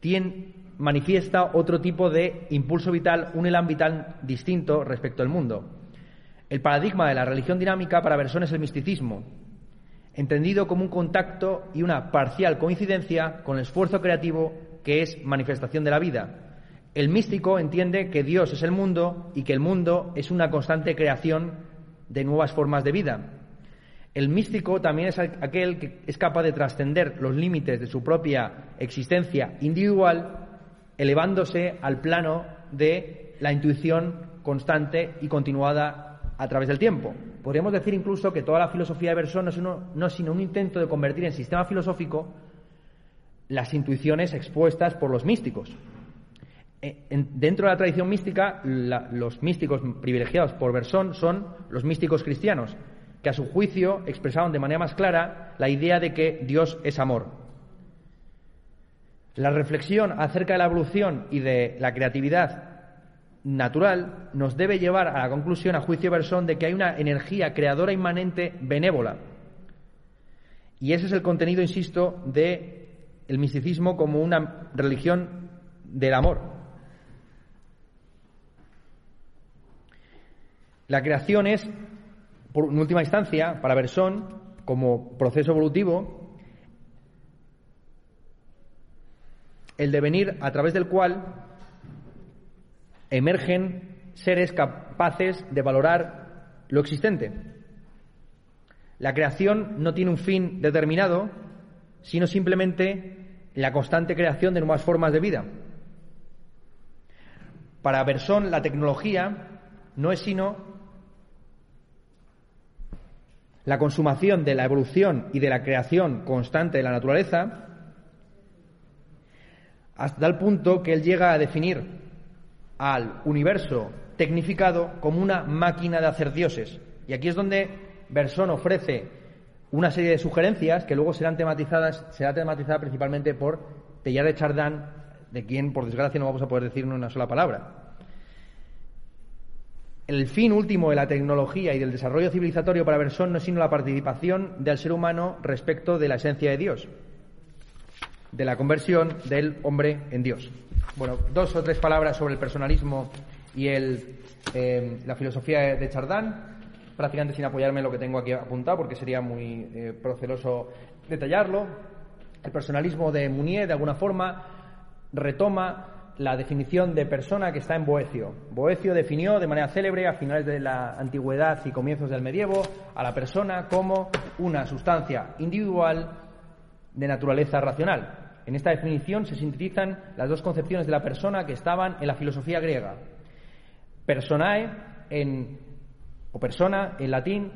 tiene, manifiesta otro tipo de impulso vital, un elan vital distinto respecto al mundo. El paradigma de la religión dinámica para Bersón es el misticismo, entendido como un contacto y una parcial coincidencia con el esfuerzo creativo que es manifestación de la vida. El místico entiende que Dios es el mundo y que el mundo es una constante creación de nuevas formas de vida. El místico también es aquel que es capaz de trascender los límites de su propia existencia individual, elevándose al plano de la intuición constante y continuada a través del tiempo. Podríamos decir incluso que toda la filosofía de Bersón no es, sino un intento de convertir en sistema filosófico las intuiciones expuestas por los místicos. E, dentro de la tradición mística, los místicos privilegiados por Bersón son los místicos cristianos, que a su juicio expresaban de manera más clara la idea de que Dios es amor. La reflexión acerca de la evolución y de la creatividad natural nos debe llevar a la conclusión, a juicio de Bersón, de que hay una energía creadora inmanente benévola. Y ese es el contenido, insisto, de misticismo como una religión del amor. La creación es por, en última instancia, para Bersón, como proceso evolutivo, el devenir a través del cual emergen seres capaces de valorar lo existente. La creación no tiene un fin determinado, sino simplemente la constante creación de nuevas formas de vida. Para Bersón, la tecnología no es sino la consumación de la evolución y de la creación constante de la naturaleza, hasta tal punto que él llega a definir al universo tecnificado como una máquina de hacer dioses. Y aquí es donde Bersón ofrece una serie de sugerencias que luego serán tematizadas, será tematizada principalmente por Teilhard de Chardin, de quien, por desgracia, no vamos a poder decir una sola palabra el fin último de la tecnología y del desarrollo civilizatorio para Bersón no es sino la participación del ser humano respecto de la esencia de Dios, de la conversión del hombre en Dios. Bueno, dos o tres palabras sobre el personalismo y eh, la filosofía de Chardin, prácticamente sin apoyarme en lo que tengo aquí apuntado, porque sería muy eh, proceloso detallarlo. El personalismo de Mounier, de alguna forma, retoma la definición de persona que está en Boecio. Boecio definió de manera célebre a finales de la antigüedad y comienzos del medievo a la persona como una sustancia individual de naturaleza racional. En esta definición se sintetizan las dos concepciones de la persona que estaban en la filosofía griega. Personae en, o persona en latín,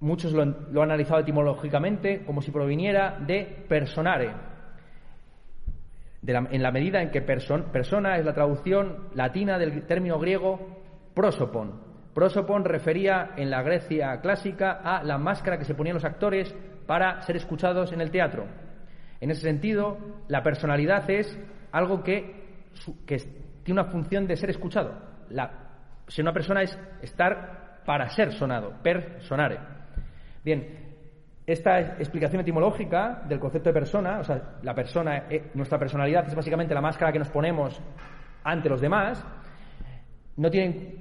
muchos lo, lo han analizado etimológicamente como si proviniera de personare, en la medida en que persona es la traducción latina del término griego prosopon. Prosopon refería en la Grecia clásica a la máscara que se ponían los actores para ser escuchados en el teatro. En ese sentido, la personalidad es algo que, tiene una función de ser escuchado. ser una persona es estar para ser sonado, per sonare. Bien, esta explicación etimológica del concepto de persona, o sea, la persona, eh, nuestra personalidad es básicamente la máscara que nos ponemos ante los demás, no eh,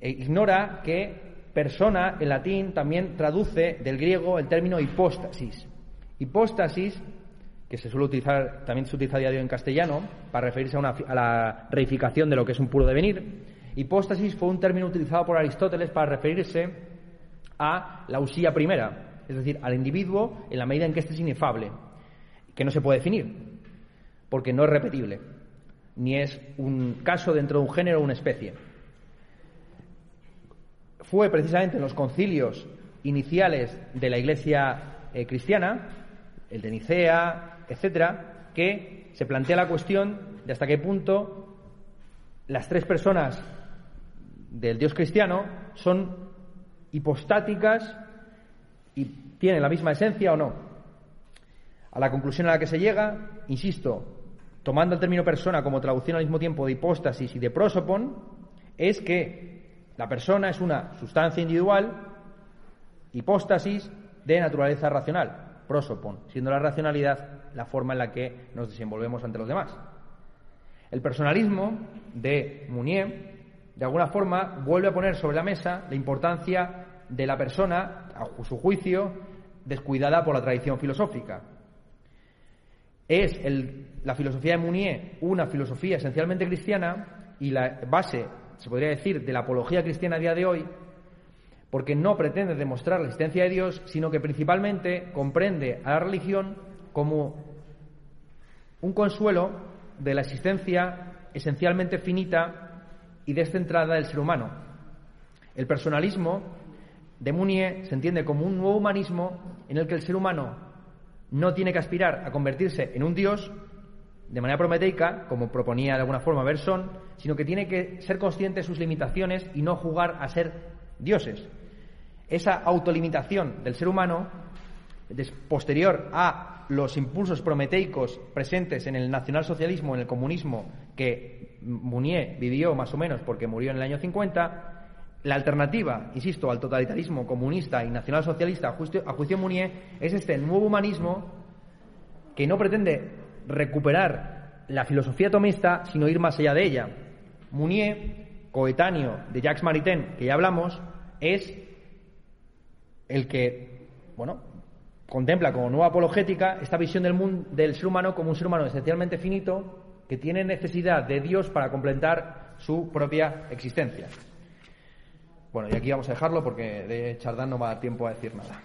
ignora que persona en latín también traduce del griego el término hipóstasis. Hipóstasis, que se suele utilizar, también se utiliza a día de hoy en castellano, para referirse a, a la reificación de lo que es un puro devenir. Hipóstasis fue un término utilizado por Aristóteles para referirse a la usía primera, es decir, al individuo en la medida en que éste es inefable, que no se puede definir, porque no es repetible, ni es un caso dentro de un género o una especie. Fue precisamente en los concilios iniciales de la Iglesia eh, cristiana, el de Nicea, etcétera, que se plantea la cuestión de hasta qué punto las tres personas del Dios cristiano son hipostáticas y tiene la misma esencia o no. A la conclusión a la que se llega, insisto, tomando el término persona como traducción al mismo tiempo de hipóstasis y de prosopon, es que la persona es una sustancia individual, hipóstasis de naturaleza racional, prosopon, siendo la racionalidad la forma en la que nos desenvolvemos ante los demás. El personalismo de Mounier de alguna forma, vuelve a poner sobre la mesa la importancia de la persona, a su juicio, descuidada por la tradición filosófica. Es la filosofía de Mounier una filosofía esencialmente cristiana y la base, se podría decir, de la apología cristiana a día de hoy, porque no pretende demostrar la existencia de Dios, sino que principalmente comprende a la religión como un consuelo de la existencia esencialmente finita y descentrada del ser humano. El personalismo de Mounier se entiende como un nuevo humanismo en el que el ser humano no tiene que aspirar a convertirse en un dios de manera prometeica, como proponía de alguna forma Berson, sino que tiene que ser consciente de sus limitaciones y no jugar a ser dioses. Esa autolimitación del ser humano, posterior a los impulsos prometeicos presentes en el nacionalsocialismo, en el comunismo, que Mounier vivió más o menos porque murió en el año 50, la alternativa, insisto, al totalitarismo comunista y nacionalsocialista, a juicio, a juicio Mounier, es este nuevo humanismo que no pretende recuperar la filosofía tomista, sino ir más allá de ella. Mounier, coetáneo de Jacques Maritain, que ya hablamos, es el que, bueno, contempla como nueva apologética esta visión del, mundo, del ser humano como un ser humano esencialmente finito que tiene necesidad de Dios para completar su propia existencia. Bueno, y aquí vamos a dejarlo porque de Chardán no va a dar tiempo a decir nada.